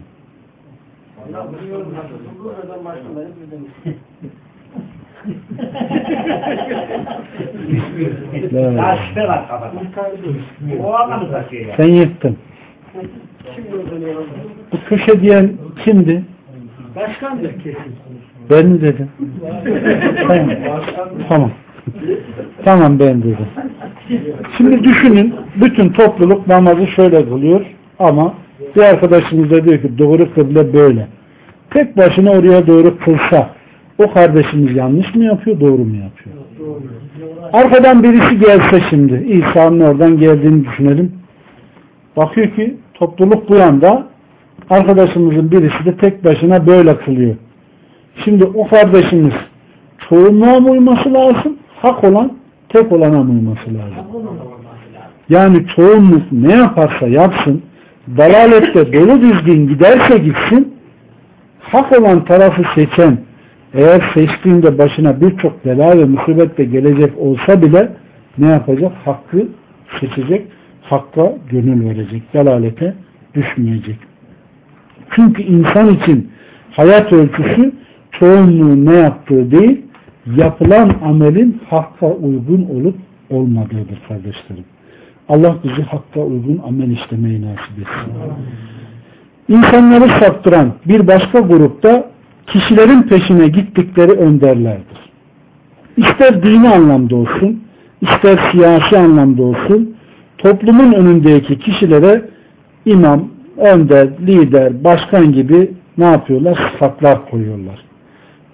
Sen yırttın. Bu köşe diyen kimdi? Başkandır kesin. Ben mi dedim? tamam. Tamam. Tamam ben dedim. Şimdi düşünün bütün topluluk namazı şöyle kılıyor ama bir arkadaşımız da diyor ki doğru kıble böyle. Tek başına oraya doğru kılsa o kardeşimiz yanlış mı yapıyor doğru mu yapıyor? Arkadan birisi gelse şimdi İsa'nın oradan geldiğini düşünelim. Bakıyor ki topluluk bu yanda arkadaşımızın birisi de tek başına böyle kılıyor. Şimdi o kardeşimiz çoğunluğa mı uyması lazım? Hak olan tek olana mı uyması lazım? Yani çoğunluk ne yaparsa yapsın dalalette dolu düzgün giderse gitsin hak olan tarafı seçen eğer seçtiğinde başına birçok bela ve musibet de gelecek olsa bile ne yapacak? Hakkı seçecek, hakka gönül verecek, dalalete düşmeyecek. Çünkü insan için hayat ölçüsü çoğunluğun ne yaptığı değil, yapılan amelin hakka uygun olup olmadığıdır kardeşlerim. Allah bizi hakka uygun amel işlemeyi nasip etsin. İnsanları saptıran bir başka grupta kişilerin peşine gittikleri önderlerdir. İster dini anlamda olsun, ister siyasi anlamda olsun, toplumun önündeki kişilere imam, önder, lider, başkan gibi ne yapıyorlar? Sıfatlar koyuyorlar.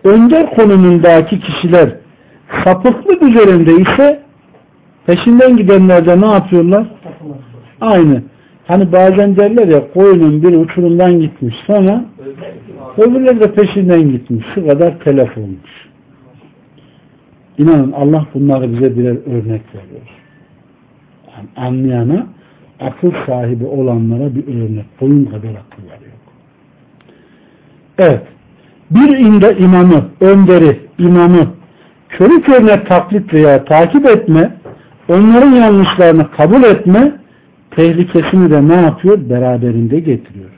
Önder konumundaki kişiler sapıklık üzerinde ise peşinden gidenler de ne yapıyorlar? Aynı. Hani bazen derler ya koyunun bir uçurumdan gitmiş sonra öbürleri de peşinden gitmiş. Şu kadar telef olmuş. İnanın Allah bunları bize birer örnek veriyor. Yani anlayana akıl sahibi olanlara bir örnek. Boyun kadar akıl veriyor. Evet. Bir inde imamı, önderi, imamı körü körüne taklit veya takip etme, onların yanlışlarını kabul etme, tehlikesini de ne yapıyor? Beraberinde getiriyor.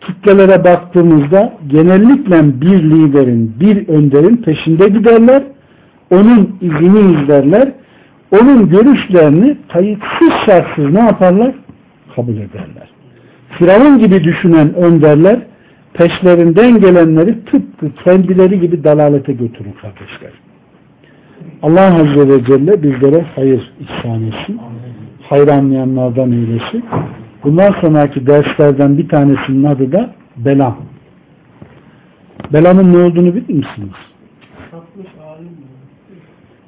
Kitlelere baktığımızda genellikle bir liderin, bir önderin peşinde giderler. Onun izini izlerler. Onun görüşlerini kayıtsız şartsız ne yaparlar? Kabul ederler. Firavun gibi düşünen önderler peşlerinden gelenleri tıpkı kendileri gibi dalalete götürür kardeşler. Allah Azze ve Celle bizlere hayır ihsan etsin. Hayır anlayanlardan eylesin. Bundan sonraki derslerden bir tanesinin adı da Belam. Belam'ın ne olduğunu bilir misiniz?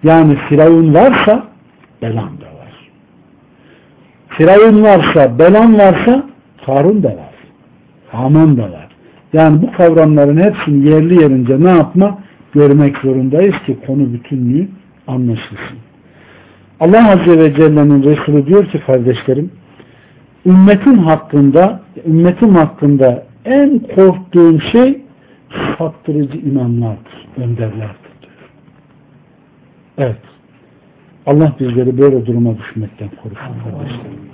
Yani Firavun varsa Belam da var. Firavun varsa, Belam varsa Harun da var. Haman da var. Yani bu kavramların hepsini yerli yerince ne yapma? Görmek zorundayız ki konu bütünlüğü anlaşılsın. Allah Azze ve Celle'nin Resulü diyor ki kardeşlerim ümmetin hakkında ümmetim hakkında en korktuğum şey saptırıcı imamlardır, önderlerdir diyor. Evet. Allah bizleri böyle duruma düşmekten korusun kardeşlerim.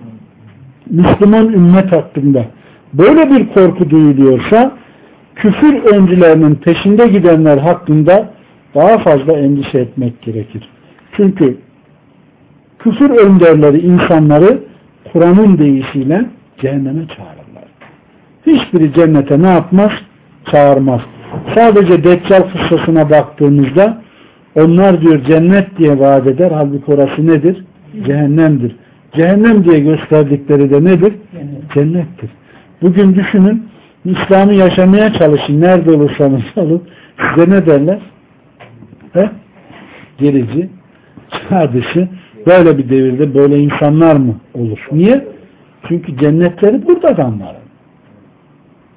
Müslüman ümmet hakkında böyle bir korku duyuluyorsa küfür öncülerinin peşinde gidenler hakkında daha fazla endişe etmek gerekir. Çünkü küfür önderleri insanları Kur'an'ın deyişiyle cehenneme çağırırlar. Hiçbiri cennete ne yapmaz? Çağırmaz. Sadece Deccal kıssasına baktığımızda onlar diyor cennet diye vaat eder. Halbuki orası nedir? Cehennemdir. Cehennem diye gösterdikleri de nedir? Cennettir. Bugün düşünün İslam'ı yaşamaya çalışın. Nerede olursanız olun. Size ne derler? He? Gerici, çağ. Böyle bir devirde böyle insanlar mı olur? Niye? Çünkü cennetleri burada adamların.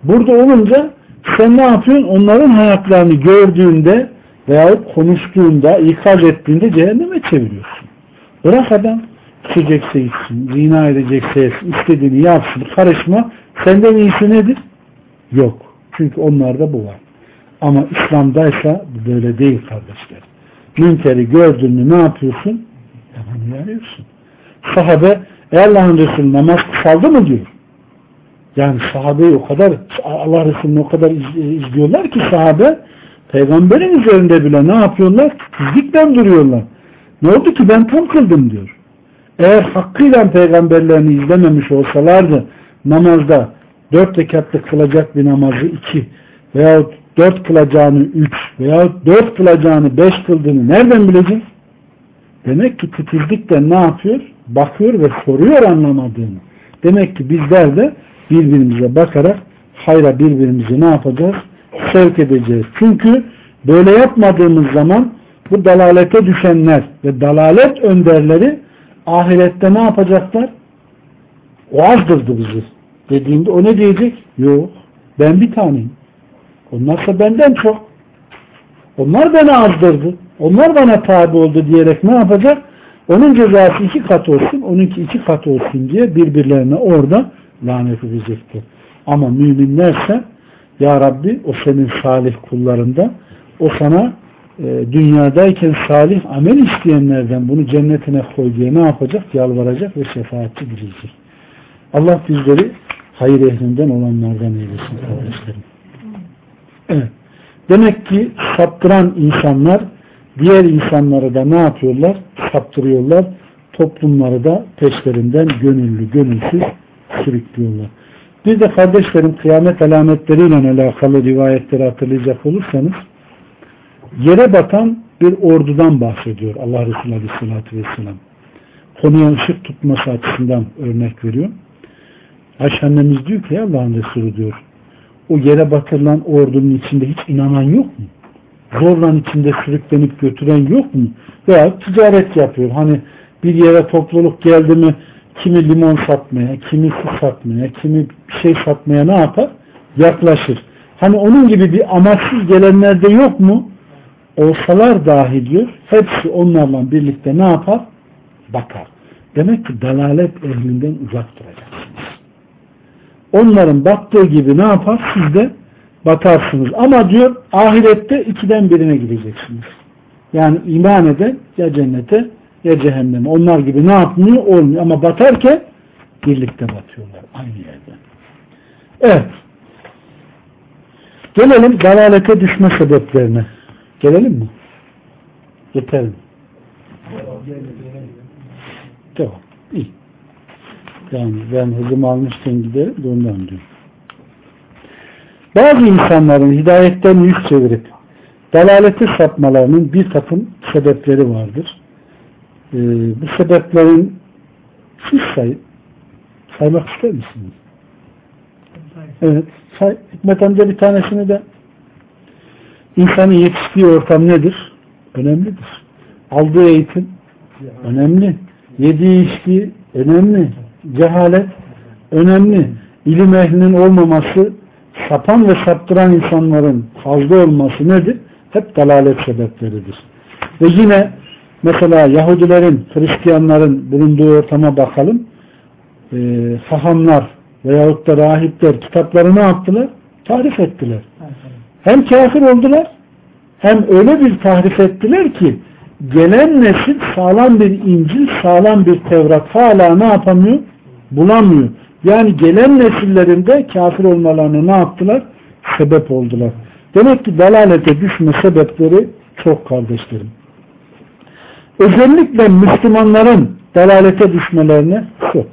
Burada olunca sen ne yapıyorsun? Onların hayatlarını gördüğünde veyahut konuştuğunda, ikaz ettiğinde cehenneme çeviriyorsun. Bırak adam içecekse içsin, zina edecekse etsin, istediğini yapsın, karışma. Senden iyisi nedir? Yok. Çünkü onlarda bu var. Ama İslam'daysa böyle değil kardeşler. Münkeri gördüğünü ne yapıyorsun? Hemen uyarıyorsun. Sahabe e Allah'ın Resulü namaz kısaldı mı diyor. Yani sahabeyi o kadar Allah Resulü'nü o kadar izliyorlar ki sahabe peygamberin üzerinde bile ne yapıyorlar? Dizlikten duruyorlar. Ne oldu ki ben tam kıldım diyor. Eğer hakkıyla peygamberlerini izlememiş olsalardı namazda dört rekatlık kılacak bir namazı iki veyahut dört kılacağını üç veyahut dört kılacağını beş kıldığını nereden bilecek? Demek ki titizlikle ne yapıyor? Bakıyor ve soruyor anlamadığını. Demek ki bizler de birbirimize bakarak hayra birbirimizi ne yapacağız? Sevk edeceğiz. Çünkü böyle yapmadığımız zaman bu dalalete düşenler ve dalalet önderleri ahirette ne yapacaklar? O azdırdı bizi. Dediğinde o ne diyecek? Yok. Ben bir taneyim. Onlarsa benden çok. Onlar beni azdırdı. Onlar bana tabi oldu diyerek ne yapacak? Onun cezası iki kat olsun, onunki iki kat olsun diye birbirlerine orada lanet edecektir. Ama müminlerse Ya Rabbi o senin salih kullarında o sana e, dünyadayken salih amel isteyenlerden bunu cennetine koy diye ne yapacak? Yalvaracak ve şefaatçi dileyecek. Allah bizleri hayır ehlinden olanlardan eylesin kardeşlerim. Evet. Demek ki saptıran insanlar diğer insanları da ne yapıyorlar? Saptırıyorlar. Toplumları da peşlerinden gönüllü gönülsüz sürüklüyorlar. Bir de kardeşlerim kıyamet alametleriyle alakalı rivayetleri hatırlayacak olursanız yere batan bir ordudan bahsediyor Allah Resulü Aleyhisselatü Vesselam. Konuya ışık tutması açısından örnek veriyor. Ayşe annemiz diyor ki Allah'ın Resulü diyor o yere batırılan ordunun içinde hiç inanan yok mu? Zorla içinde sürüklenip götüren yok mu? Veya ticaret yapıyor. Hani bir yere topluluk geldi mi kimi limon satmaya, kimi su satmaya, kimi bir şey satmaya ne yapar? Yaklaşır. Hani onun gibi bir amaçsız gelenler de yok mu? Olsalar dahi diyor, hepsi onlarla birlikte ne yapar? Bakar. Demek ki dalalet ehlinden uzak duracaksınız. Onların baktığı gibi ne yapar? Siz de batarsınız. Ama diyor ahirette ikiden birine gideceksiniz. Yani iman eden ya cennete ya cehenneme. Onlar gibi ne yapmıyor? Olmuyor. Ama batarken birlikte batıyorlar aynı yerde. Evet. Gelelim dalalete düşme sebeplerine. Gelelim mi? Yeter mi? Tamam. İyi. Yani ben hızımı almışken giderim de ondan diyorum. Bazı insanların hidayetten yüz çevirip dalalete sapmalarının bir takım sebepleri vardır. Ee, bu sebeplerin siz sayın. Saymak ister misiniz? Evet. Say. Hikmet amca bir tanesini de insanın yetiştiği ortam nedir? Önemlidir. Aldığı eğitim önemli. Yediği içki önemli. Cehalet önemli. İlim ehlinin olmaması sapan ve saptıran insanların fazla olması nedir? Hep dalalet sebepleridir. Ve yine mesela Yahudilerin, Hristiyanların bulunduğu ortama bakalım. Ee, hahamlar veyahut da rahipler kitapları ne yaptılar? Tahrif ettiler. Hem kafir oldular hem öyle bir tahrif ettiler ki gelen nesil sağlam bir İncil, sağlam bir Tevrat hala ne yapamıyor? Bulamıyor. Yani gelen nesillerinde kafir olmalarını ne yaptılar? Sebep oldular. Demek ki dalalete düşme sebepleri çok kardeşlerim. Özellikle Müslümanların dalalete düşmelerine şu.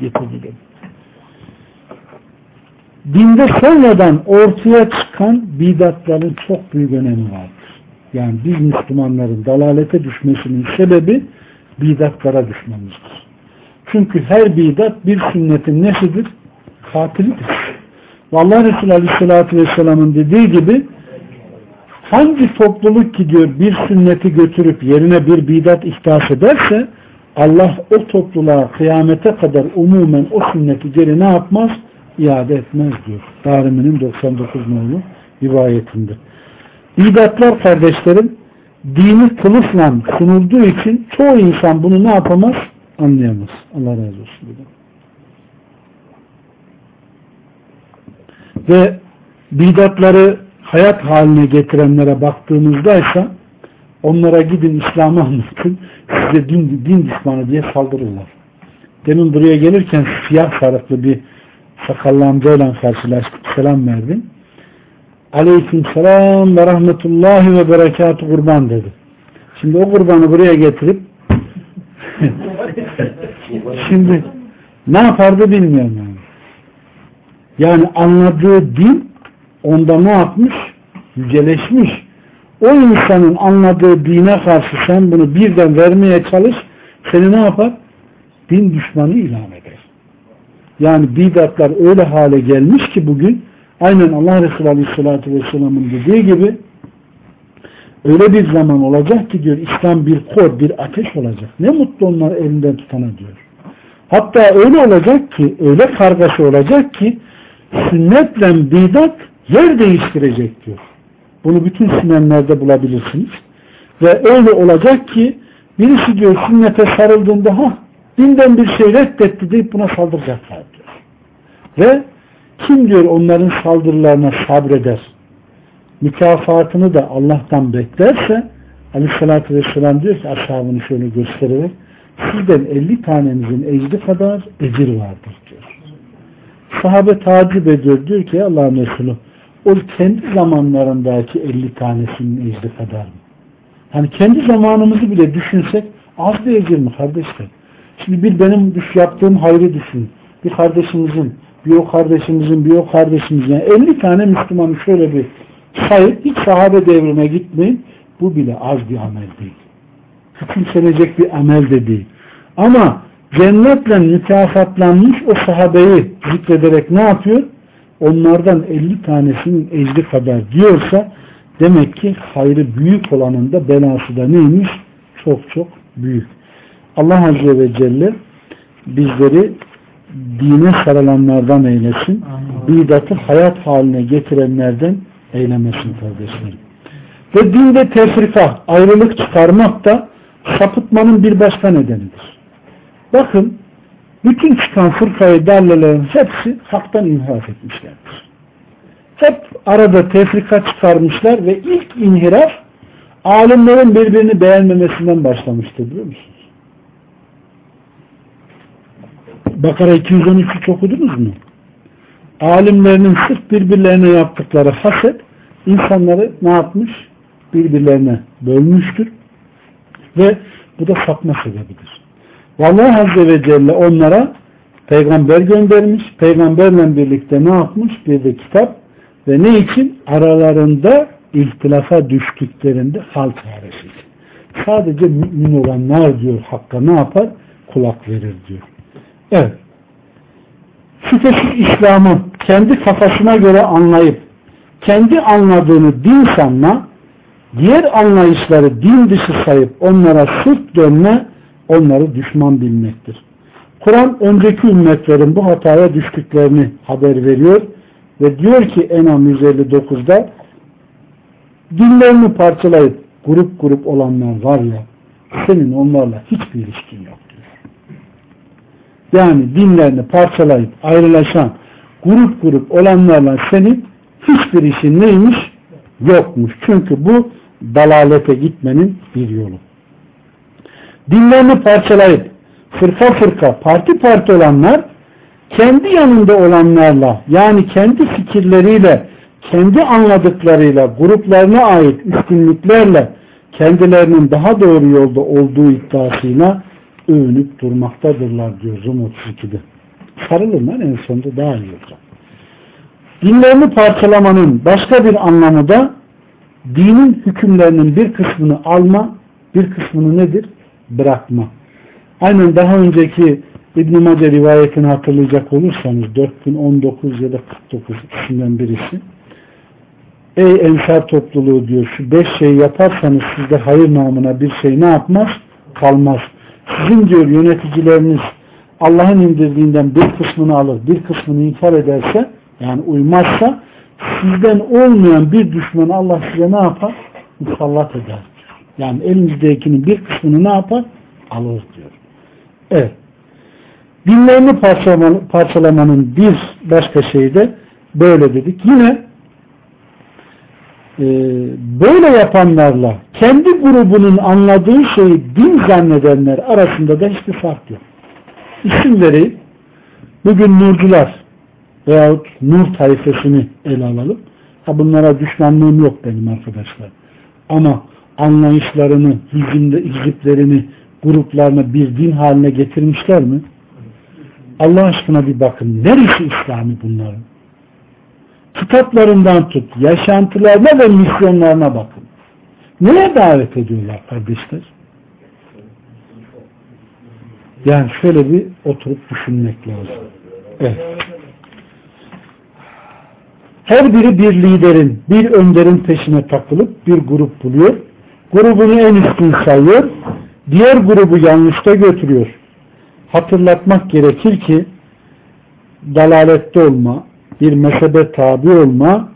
Getirdim. Dinde sonradan ortaya çıkan bidatların çok büyük önemi vardır. Yani biz Müslümanların dalalete düşmesinin sebebi bidatlara düşmemizdir. Çünkü her bidat bir sünnetin nesidir? Katilidir. Vallahi Resulü Aleyhisselatü Vesselam'ın dediği gibi hangi topluluk gidiyor bir sünneti götürüp yerine bir bidat ihdas ederse Allah o topluluğa kıyamete kadar umumen o sünneti geri ne yapmaz? iade etmez diyor. Darimi'nin 99 nolu rivayetinde. Bidatlar kardeşlerim dini kılıfla sunulduğu için çoğu insan bunu ne yapamaz? Anlayamaz. Allah razı olsun. Ve bidatları hayat haline getirenlere baktığımızda ise onlara gidin İslam'ı anlatın size din, din düşmanı diye saldırırlar. Demin buraya gelirken siyah sarıklı bir sakallı amcayla karşılaştık. Selam verdim. Aleyküm selam ve rahmetullahi ve berekatü kurban dedi. Şimdi o kurbanı buraya getirip şimdi ne yapardı bilmiyorum yani. Yani anladığı din onda ne yapmış? Yüceleşmiş. O insanın anladığı dine karşı sen bunu birden vermeye çalış seni ne yapar? Din düşmanı ilan eder. Yani bidatlar öyle hale gelmiş ki bugün aynen Allah Resulü Aleyhisselatü Vesselam'ın dediği gibi öyle bir zaman olacak ki diyor İslam bir kor, bir ateş olacak. Ne mutlu onlar elinden tutana diyor. Hatta öyle olacak ki, öyle kargaşa olacak ki sünnetle bidat yer değiştirecek diyor. Bunu bütün sünenlerde bulabilirsiniz. Ve öyle olacak ki birisi diyor sünnete sarıldığında ha dinden bir şey reddetti deyip buna saldıracaklar diyor. Ve kim diyor onların saldırılarına sabreder mükafatını da Allah'tan beklerse Aleyhisselatü Vesselam diyor ki ashabını şöyle göstererek sizden 50 tanenizin ecri kadar ecir vardır diyor. Sahabe tacip ediyor diyor ki Allah'ın Resulü o kendi zamanlarındaki 50 tanesinin ecri kadar mı? Hani kendi zamanımızı bile düşünsek az bir ecir mi kardeşler? Şimdi bir benim yaptığım hayrı düşün. Bir kardeşimizin, bir o kardeşimizin, bir o kardeşimizin. Yani 50 tane Müslümanı şöyle bir sayıp hiç sahabe devrine gitmeyin. Bu bile az bir amel değil. Küçümsenecek bir amel de değil. Ama cennetle mükafatlanmış o sahabeyi zikrederek ne yapıyor? Onlardan 50 tanesinin ecri kadar diyorsa demek ki hayrı büyük olanın da belası da neymiş? Çok çok büyük. Allah Azze ve Celle bizleri dine sarılanlardan eylesin. Bidatı hayat haline getirenlerden eylemesin kardeşlerim. Ve dinde tefrika, ayrılık çıkarmak da sapıtmanın bir başka nedenidir. Bakın, bütün çıkan fırkayı derlelerin hepsi haktan inhiraf etmişlerdir. Hep arada tefrika çıkarmışlar ve ilk inhiraf alimlerin birbirini beğenmemesinden başlamıştır biliyor musunuz? Bakara 213'ü okudunuz mu? Alimlerinin sırf birbirlerine yaptıkları haset insanları ne yapmış? Birbirlerine bölmüştür. Ve bu da sapma sebebidir. Vallahi Azze ve Celle onlara peygamber göndermiş. Peygamberle birlikte ne yapmış? Bir de kitap ve ne için? Aralarında ihtilafa düştüklerinde hal çaresi. Sadece mümin olanlar diyor Hakk'a ne yapar? Kulak verir diyor. Evet. Şüphesiz İslam'ı kendi kafasına göre anlayıp kendi anladığını din sanma, diğer anlayışları din dışı sayıp onlara sırt dönme, onları düşman bilmektir. Kur'an önceki ümmetlerin bu hataya düştüklerini haber veriyor ve diyor ki Enam 159'da dinlerini parçalayıp grup grup olanlar var ya senin onlarla hiçbir ilişkin yok diyor. Yani dinlerini parçalayıp ayrılaşan grup grup olanlarla senin hiçbir işin neymiş? Yokmuş. Çünkü bu dalalete gitmenin bir yolu. Dinlerini parçalayıp fırka fırka, parti parti olanlar kendi yanında olanlarla yani kendi fikirleriyle, kendi anladıklarıyla, gruplarına ait üstünlüklerle kendilerinin daha doğru yolda olduğu iddiasıyla övünüp durmaktadırlar diyor Rum 32'de. Sarılırlar en sonunda daha iyi olacak. Dinlerini parçalamanın başka bir anlamı da dinin hükümlerinin bir kısmını alma, bir kısmını nedir? Bırakma. Aynen daha önceki İbn-i Mace rivayetini hatırlayacak olursanız 4019 ya da 49 ikisinden birisi Ey ensar topluluğu diyor şu beş şey yaparsanız sizde hayır namına bir şey ne yapmaz? Kalmaz. Sizin diyor yöneticileriniz Allah'ın indirdiğinden bir kısmını alır, bir kısmını inkar ederse yani uymazsa sizden olmayan bir düşmanı Allah size ne yapar? Musallat eder. Yani elimizdekinin bir kısmını ne yapar? Alır diyor. Evet. Dinlerini parçalamanın bir başka şeyi de böyle dedik. Yine e, böyle yapanlarla kendi grubunun anladığı şeyi din zannedenler arasında da hiçbir fark yok. İsimleri bugün nurcular veyahut nur tayfesini ele alalım. Ha bunlara düşmanlığım yok benim arkadaşlar. Ama anlayışlarını, hiziplerini, gruplarını bir din haline getirmişler mi? Allah aşkına bir bakın. Neresi İslami bunların? Kitaplarından tut, yaşantılarına ve misyonlarına bakın. Neye davet ediyorlar kardeşler? Yani şöyle bir oturup düşünmek lazım. Evet. Her biri bir liderin, bir önderin peşine takılıp bir grup buluyor. Grubunu en üstün sayıyor. Diğer grubu yanlışta götürüyor. Hatırlatmak gerekir ki dalalette olma, bir mezhebe tabi olma,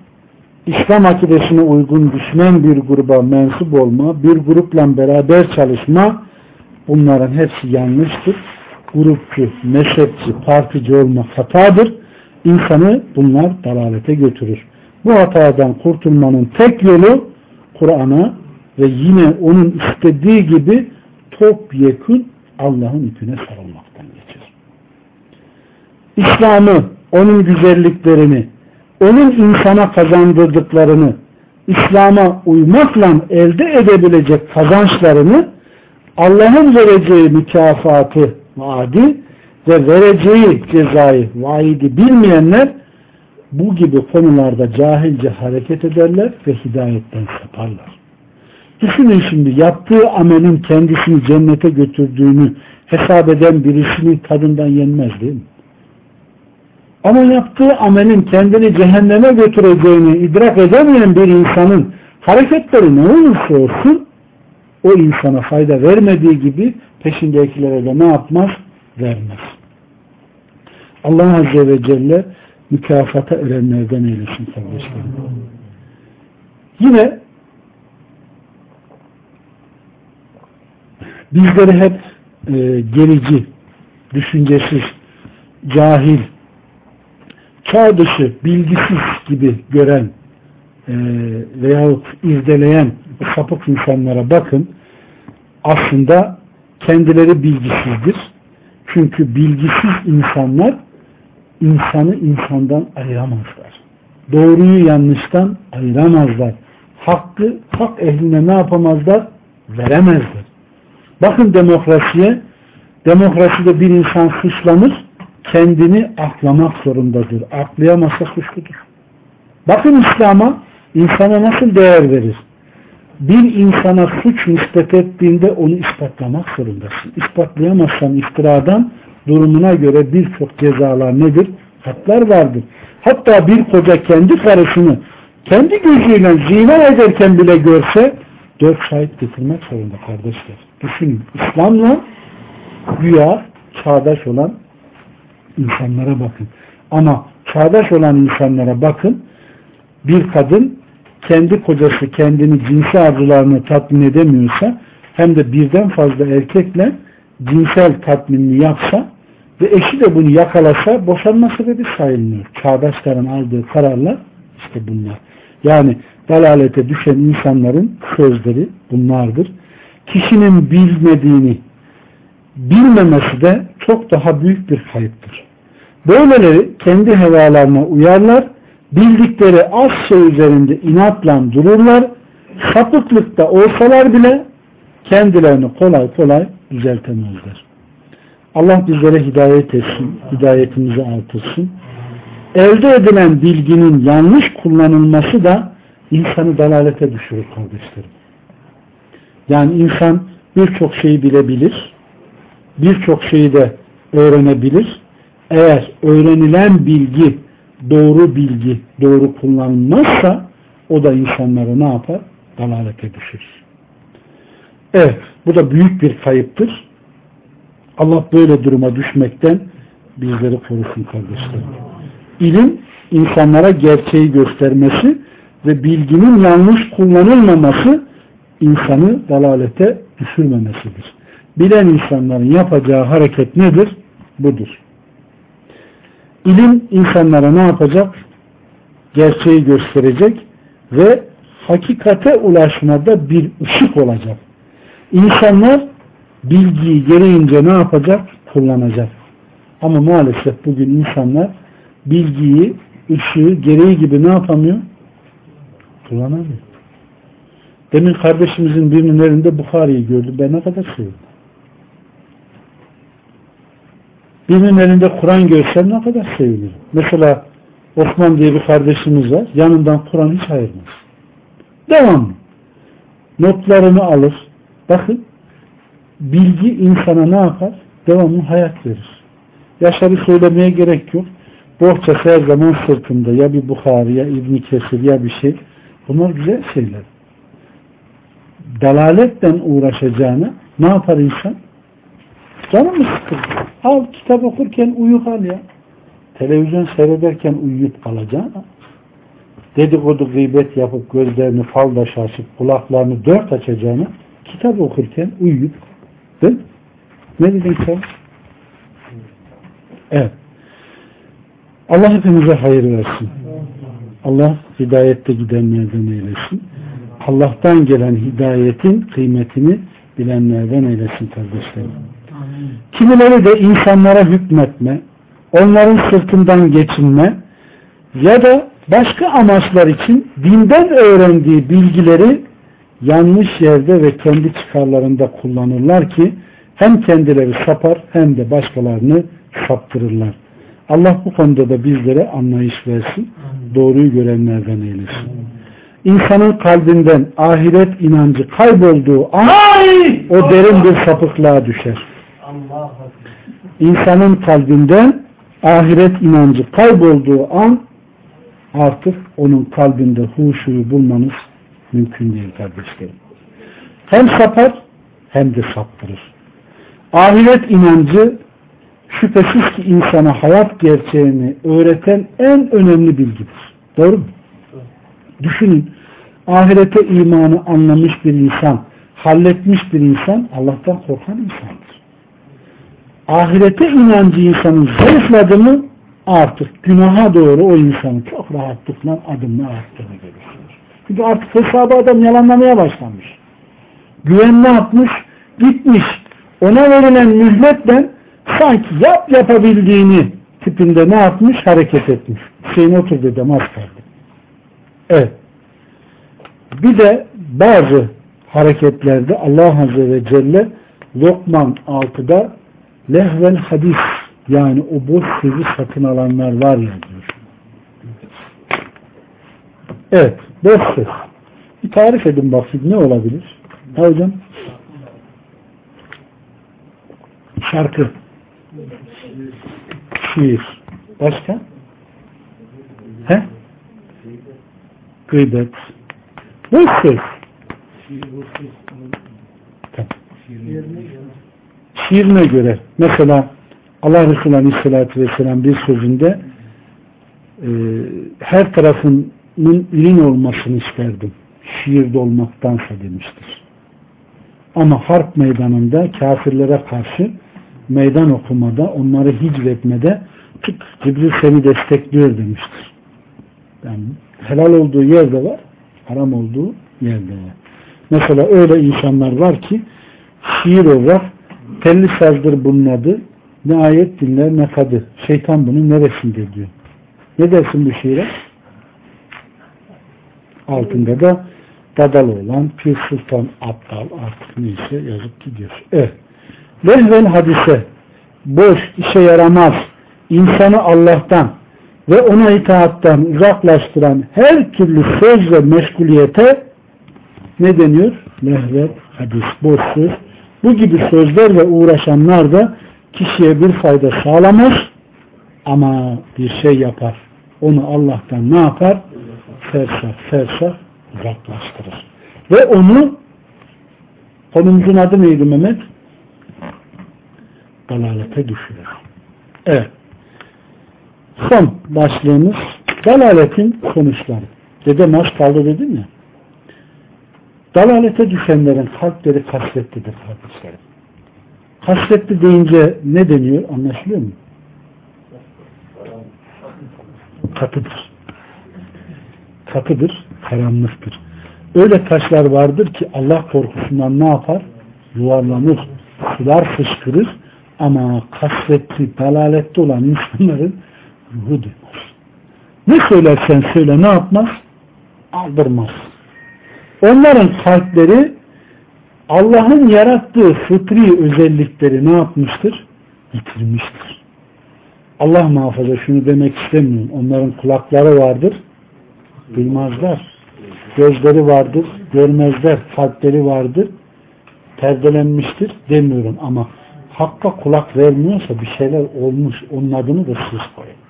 İslam akidesine uygun düşman bir gruba mensup olma, bir grupla beraber çalışma bunların hepsi yanlıştır. Grupçu, mezhepçi, partici olma hatadır. İnsanı bunlar dalalete götürür. Bu hatadan kurtulmanın tek yolu Kur'an'a ve yine onun istediği gibi topyekun Allah'ın ipine sarılmaktan geçer. İslam'ı, onun güzelliklerini, onun insana kazandırdıklarını, İslam'a uymakla elde edebilecek kazançlarını Allah'ın vereceği mükafatı vaadi ve vereceği cezayı vaidi bilmeyenler bu gibi konularda cahilce hareket ederler ve hidayetten saparlar. Düşünün şimdi yaptığı amelin kendisini cennete götürdüğünü hesap eden birisinin tadından yenmez değil mi? Ama yaptığı amelin kendini cehenneme götüreceğini idrak edemeyen bir insanın hareketleri ne olursa olsun o insana fayda vermediği gibi peşindekilere de ne yapmaz? Vermez. Allah Azze ve Celle mükafata erenlerden eylesin kardeşlerim. Yine bizleri hep e, gerici, düşüncesiz, cahil, çağ dışı, bilgisiz gibi gören e, veyahut irdeleyen sapık insanlara bakın aslında kendileri bilgisizdir. Çünkü bilgisiz insanlar insanı insandan ayıramazlar. Doğruyu yanlıştan ayıramazlar. Hakkı hak ehline ne yapamazlar? Veremezler. Bakın demokrasiye. Demokraside bir insan suçlanır, kendini aklamak zorundadır. Aklayamazsa suçludur. Bakın İslam'a insana nasıl değer verir? Bir insana suç nispet ettiğinde onu ispatlamak zorundasın. İspatlayamazsan iftiradan durumuna göre birçok cezalar nedir? Hatlar vardır. Hatta bir koca kendi karısını kendi gözüyle zina ederken bile görse dört şahit getirmek zorunda kardeşler. Düşünün. İslam'la güya çağdaş olan insanlara bakın. Ama çağdaş olan insanlara bakın bir kadın kendi kocası kendini cinsi arzularını tatmin edemiyorsa hem de birden fazla erkekle cinsel tatminini yapsa ve eşi de bunu yakalasa boşanma sebebi sayılmıyor. Çağdaşların aldığı kararlar işte bunlar. Yani dalalete düşen insanların sözleri bunlardır. Kişinin bilmediğini bilmemesi de çok daha büyük bir kayıptır. Böyleleri kendi hevalarına uyarlar, bildikleri az şey üzerinde inatla dururlar, sapıklıkta olsalar bile kendilerini kolay kolay düzeltemezler. Allah bizlere hidayet etsin, hidayetimizi artırsın. Elde edilen bilginin yanlış kullanılması da insanı dalalete düşürür kardeşlerim. Yani insan birçok şeyi bilebilir, birçok şeyi de öğrenebilir. Eğer öğrenilen bilgi doğru bilgi, doğru kullanılmazsa o da insanları ne yapar? Dalalete düşür. Evet, bu da büyük bir kayıptır. Allah böyle duruma düşmekten bizleri korusun kardeşlerim. İlim insanlara gerçeği göstermesi ve bilginin yanlış kullanılmaması insanı dalalete düşürmemesidir. Bilen insanların yapacağı hareket nedir? Budur. İlim insanlara ne yapacak? Gerçeği gösterecek ve hakikate ulaşmada bir ışık olacak. İnsanlar bilgiyi gereğince ne yapacak? Kullanacak. Ama maalesef bugün insanlar bilgiyi, ışığı gereği gibi ne yapamıyor? Kullanamıyor. Demin kardeşimizin birinin elinde Bukhari'yi gördüm. Ben ne kadar sevdim. Birinin elinde Kur'an görsem ne kadar sevinirim. Mesela Osman diye bir kardeşimiz var. Yanından Kur'an hiç ayırmaz. Devamlı. Notlarını alır. Bakın bilgi insana ne yapar? Devamlı hayat verir. Yaşarı söylemeye gerek yok. Bohçası her zaman sırtında. Ya bir Bukhari ya İbni Kesir ya bir şey. Bunlar güzel şeyler. Dalaletten uğraşacağını ne yapar insan? Canım mı sıkıldı? Al kitap okurken uyu kal ya. Televizyon seyrederken uyuyup kalacağına dedikodu gıybet yapıp gözlerini falda şaşıp kulaklarını dört açacağını kitap okurken uyuyup değil mi? Ne dedin sen? Evet. Allah hepimize hayır versin. Allah hidayette gidenlerden eylesin. Allah'tan gelen hidayetin kıymetini bilenlerden eylesin kardeşlerim. Kimileri de insanlara hükmetme, onların sırtından geçinme ya da başka amaçlar için dinden öğrendiği bilgileri yanlış yerde ve kendi çıkarlarında kullanırlar ki hem kendileri sapar hem de başkalarını saptırırlar. Allah bu konuda da bizlere anlayış versin. Doğruyu görenlerden eylesin. İnsanın kalbinden ahiret inancı kaybolduğu an o derin bir sapıklığa düşer. İnsanın kalbinden ahiret inancı kaybolduğu an artık onun kalbinde huşuyu bulmanız mümkün değil kardeşlerim. Hem sapar hem de saptırır. Ahiret inancı şüphesiz ki insana hayat gerçeğini öğreten en önemli bilgidir. Doğru mu? Düşünün. Ahirete imanı anlamış bir insan, halletmiş bir insan Allah'tan korkan insandır. Ahirete inancı insanın zayıfladı mı artık günaha doğru o insanı çok rahatlıkla adımla attığını görürsünüz. Çünkü artık hesabı adam yalanlamaya başlamış. Güven ne yapmış? Gitmiş. Ona verilen mühletle sanki yap yapabildiğini tipinde ne yapmış? Hareket etmiş. Hüseyin otur dedi az. Evet. Bir de bazı hareketlerde Allah Azze ve Celle Lokman 6'da lehvel hadis yani o boş sözü satın alanlar var ya diyor. Evet. Boş söz. Bir tarif edin bakayım ne olabilir? Ha hocam? Şarkı. Şiir. Başka? He? Gıybet. Boş söz. Şiirine göre. Mesela Allah Resulü Aleyhisselatü Vesselam bir sözünde e, her tarafının ürün olmasını isterdim. Şiirde olmaktansa demiştir. Ama harp meydanında kafirlere karşı meydan okumada, onları hicvetmede tık Cibril seni destekliyor demiştir. Yani helal olduğu yerde var, haram olduğu yerde var. Mesela öyle insanlar var ki şiir olarak telli sazdır bunun adı. Ne ayet dinler ne kadı. Şeytan bunun neresinde diyor. Ne dersin bu şiire? Altında da dadalı olan Pir Sultan Aptal artık neyse yazıp gidiyor. Evet. Lehvel hadise boş, işe yaramaz, insanı Allah'tan ve ona itaattan uzaklaştıran her türlü söz ve meşguliyete ne deniyor? Lehvel hadis, boş söz. Bu gibi sözlerle uğraşanlar da kişiye bir fayda sağlamaz ama bir şey yapar. Onu Allah'tan ne yapar? Fersah, fersah uzaklaştırır. Ve onu konumuzun adı neydi Mehmet? Dalalete düşürür. Evet. Son başlığımız dalaletin sonuçları. Dede maç kaldı dedim ya. Dalalete düşenlerin kalpleri kasvetlidir kardeşlerim. Kasvetli deyince ne deniyor? Anlaşılıyor mu? Katıdır. Katıdır, karanlıktır. Öyle taşlar vardır ki Allah korkusundan ne yapar? Yuvarlanır, sular fışkırır ama kasvetli, dalalette olan insanların duymaz. Ne söylersen söyle ne yapmaz? Aldırmaz. Onların kalpleri Allah'ın yarattığı fıtri özellikleri ne yapmıştır? Yitirmiştir. Allah muhafaza şunu demek istemiyorum. Onların kulakları vardır, duymazlar. Gözleri vardır, görmezler. Kalpleri vardır, perdelenmiştir demiyorum ama hakka kulak vermiyorsa bir şeyler olmuş. Onun adını da siz koyun.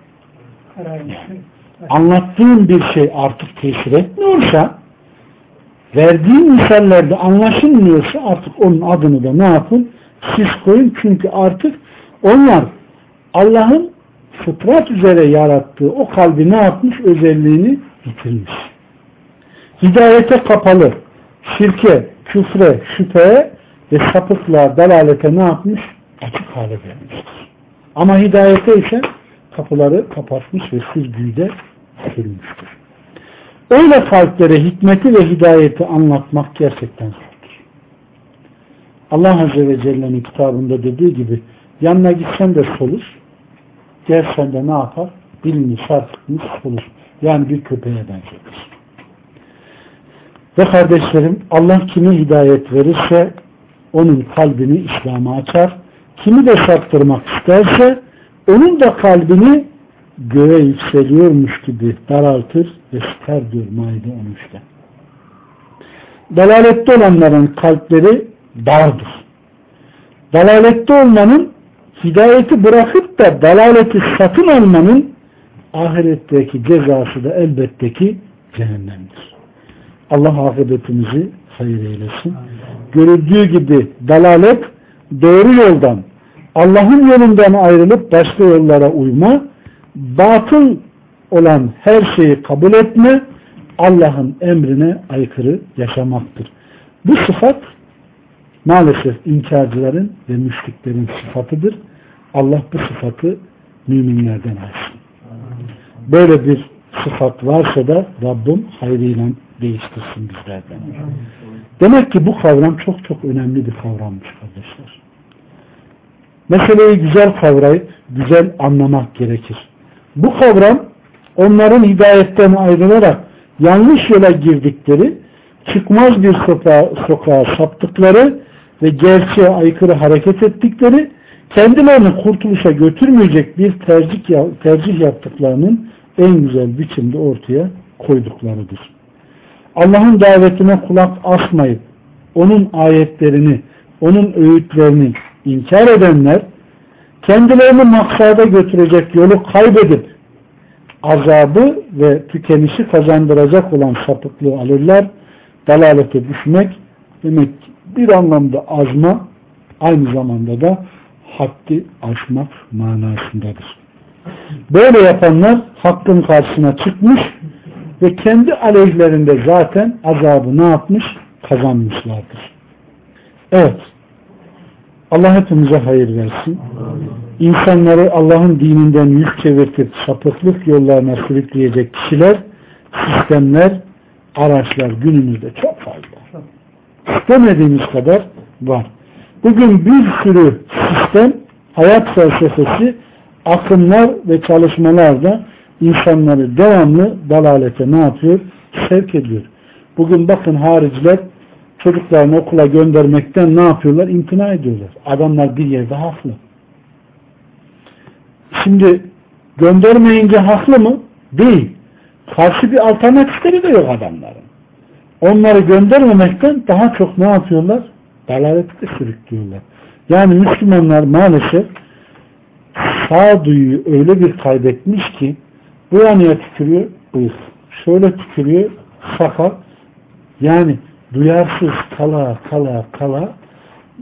Anlattığın bir şey artık tesir etmiyorsa verdiğin misallerde anlaşılmıyorsa artık onun adını da ne yapın? Siz koyun. Çünkü artık onlar Allah'ın fıtrat üzere yarattığı o kalbi ne yapmış? Özelliğini bitirmiş. Hidayete kapalı, şirke, küfre, şüpheye ve sapıklığa, dalalete ne yapmış? Açık hale gelmiştir. Ama hidayete ise kapıları kapatmış ve süzgüyü sürmüştür. Öyle kalplere hikmeti ve hidayeti anlatmak gerçekten zordur. Allah Azze ve Celle'nin kitabında dediği gibi yanına gitsen de solur, gelsen de ne yapar? Dilini sarkıtmış solur. Yani bir köpeğe benzetir. Ve kardeşlerim Allah kime hidayet verirse onun kalbini İslam'a açar. Kimi de saptırmak isterse onun da kalbini göğe yükseliyormuş gibi daraltır ve sıkar diyor Maide 13'te. Dalalette olanların kalpleri dardır. Dalalette olmanın hidayeti bırakıp da dalaleti satın almanın ahiretteki cezası da elbette ki cehennemdir. Allah akıbetimizi hayır eylesin. Görüldüğü gibi dalalet doğru yoldan Allah'ın yolundan ayrılıp başka yollara uyma, batıl olan her şeyi kabul etme, Allah'ın emrine aykırı yaşamaktır. Bu sıfat maalesef inkarcıların ve müşriklerin sıfatıdır. Allah bu sıfatı müminlerden alsın. Böyle bir sıfat varsa da Rabbim hayrıyla değiştirsin bizlerden. Demek ki bu kavram çok çok önemli bir kavrammış kardeşler. Meseleyi güzel kavrayıp güzel anlamak gerekir. Bu kavram onların hidayetten ayrılarak yanlış yola girdikleri, çıkmaz bir sokağa, sokağa saptıkları ve gerçeğe aykırı hareket ettikleri, kendilerini kurtuluşa götürmeyecek bir tercih, tercih yaptıklarının en güzel biçimde ortaya koyduklarıdır. Allah'ın davetine kulak asmayıp onun ayetlerini, onun öğütlerini inkar edenler kendilerini maksada götürecek yolu kaybedip azabı ve tükenişi kazandıracak olan sapıklığı alırlar. Dalalete düşmek demek bir anlamda azma aynı zamanda da haddi aşmak manasındadır. Böyle yapanlar hakkın karşısına çıkmış ve kendi aleyhlerinde zaten azabı ne yapmış? Kazanmışlardır. Evet. Allah hepimize hayır versin. İnsanları Allah'ın dininden yüz çevirtip sapıklık yollarına sürükleyecek kişiler, sistemler, araçlar günümüzde çok fazla. İstemediğimiz kadar var. Bugün bir sürü sistem, hayat felsefesi, akımlar ve çalışmalar da insanları devamlı dalalete ne yapıyor? Sevk ediyor. Bugün bakın hariciler çocuklarını okula göndermekten ne yapıyorlar? İmtina ediyorlar. Adamlar bir yerde haklı. Şimdi göndermeyince haklı mı? Değil. Karşı bir alternatifleri de yok adamların. Onları göndermemekten daha çok ne yapıyorlar? Dalalette sürüklüyorlar. Yani Müslümanlar maalesef sağduyu öyle bir kaybetmiş ki bu yanıya tükürüyor bıyık. Şöyle tükürüyor sakal. Yani duyarsız kala kala kala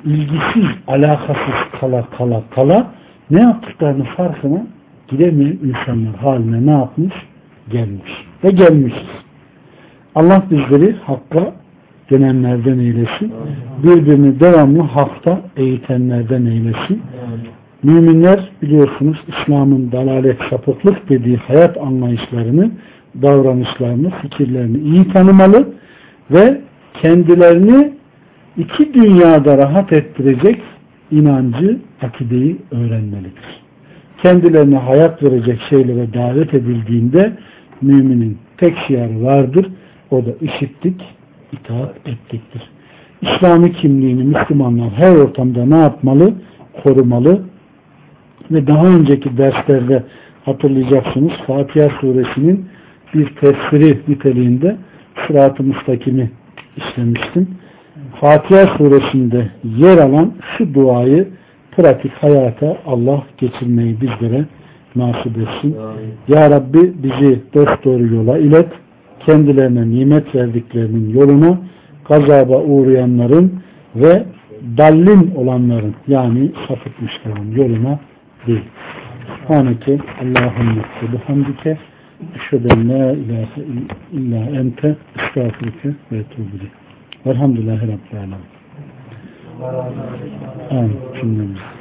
ilgisiz alakasız kala kala kala ne yaptıklarını farkına gidemeyen insanlar haline ne yapmış? Gelmiş. Ve gelmişiz. Allah bizleri hakka dönenlerden eylesin. Birbirini devamlı hakta eğitenlerden eylesin. Müminler biliyorsunuz İslam'ın dalalet, sapıklık dediği hayat anlayışlarını, davranışlarını, fikirlerini iyi tanımalı ve kendilerini iki dünyada rahat ettirecek inancı, akideyi öğrenmelidir. Kendilerine hayat verecek şeylere davet edildiğinde müminin tek şiarı vardır. O da işittik, itaat ettiktir. İslami kimliğini Müslümanlar her ortamda ne yapmalı? Korumalı. Ve daha önceki derslerde hatırlayacaksınız Fatiha suresinin bir tefsiri niteliğinde sırat-ı müstakimi işlemiştim. Fatiha suresinde yer alan şu duayı pratik hayata Allah geçirmeyi bizlere nasip etsin. Ya Rabbi bizi dost doğru yola ilet. Kendilerine nimet verdiklerinin yoluna gazaba uğrayanların ve dallin olanların yani sapıtmışların yoluna değil. Subhaneke Allahümme bihamdike eşheden la ilahe illa ente estağfurike ve etubu Velhamdülillahi Rabbil Alemin. Amin. Cümlemiz.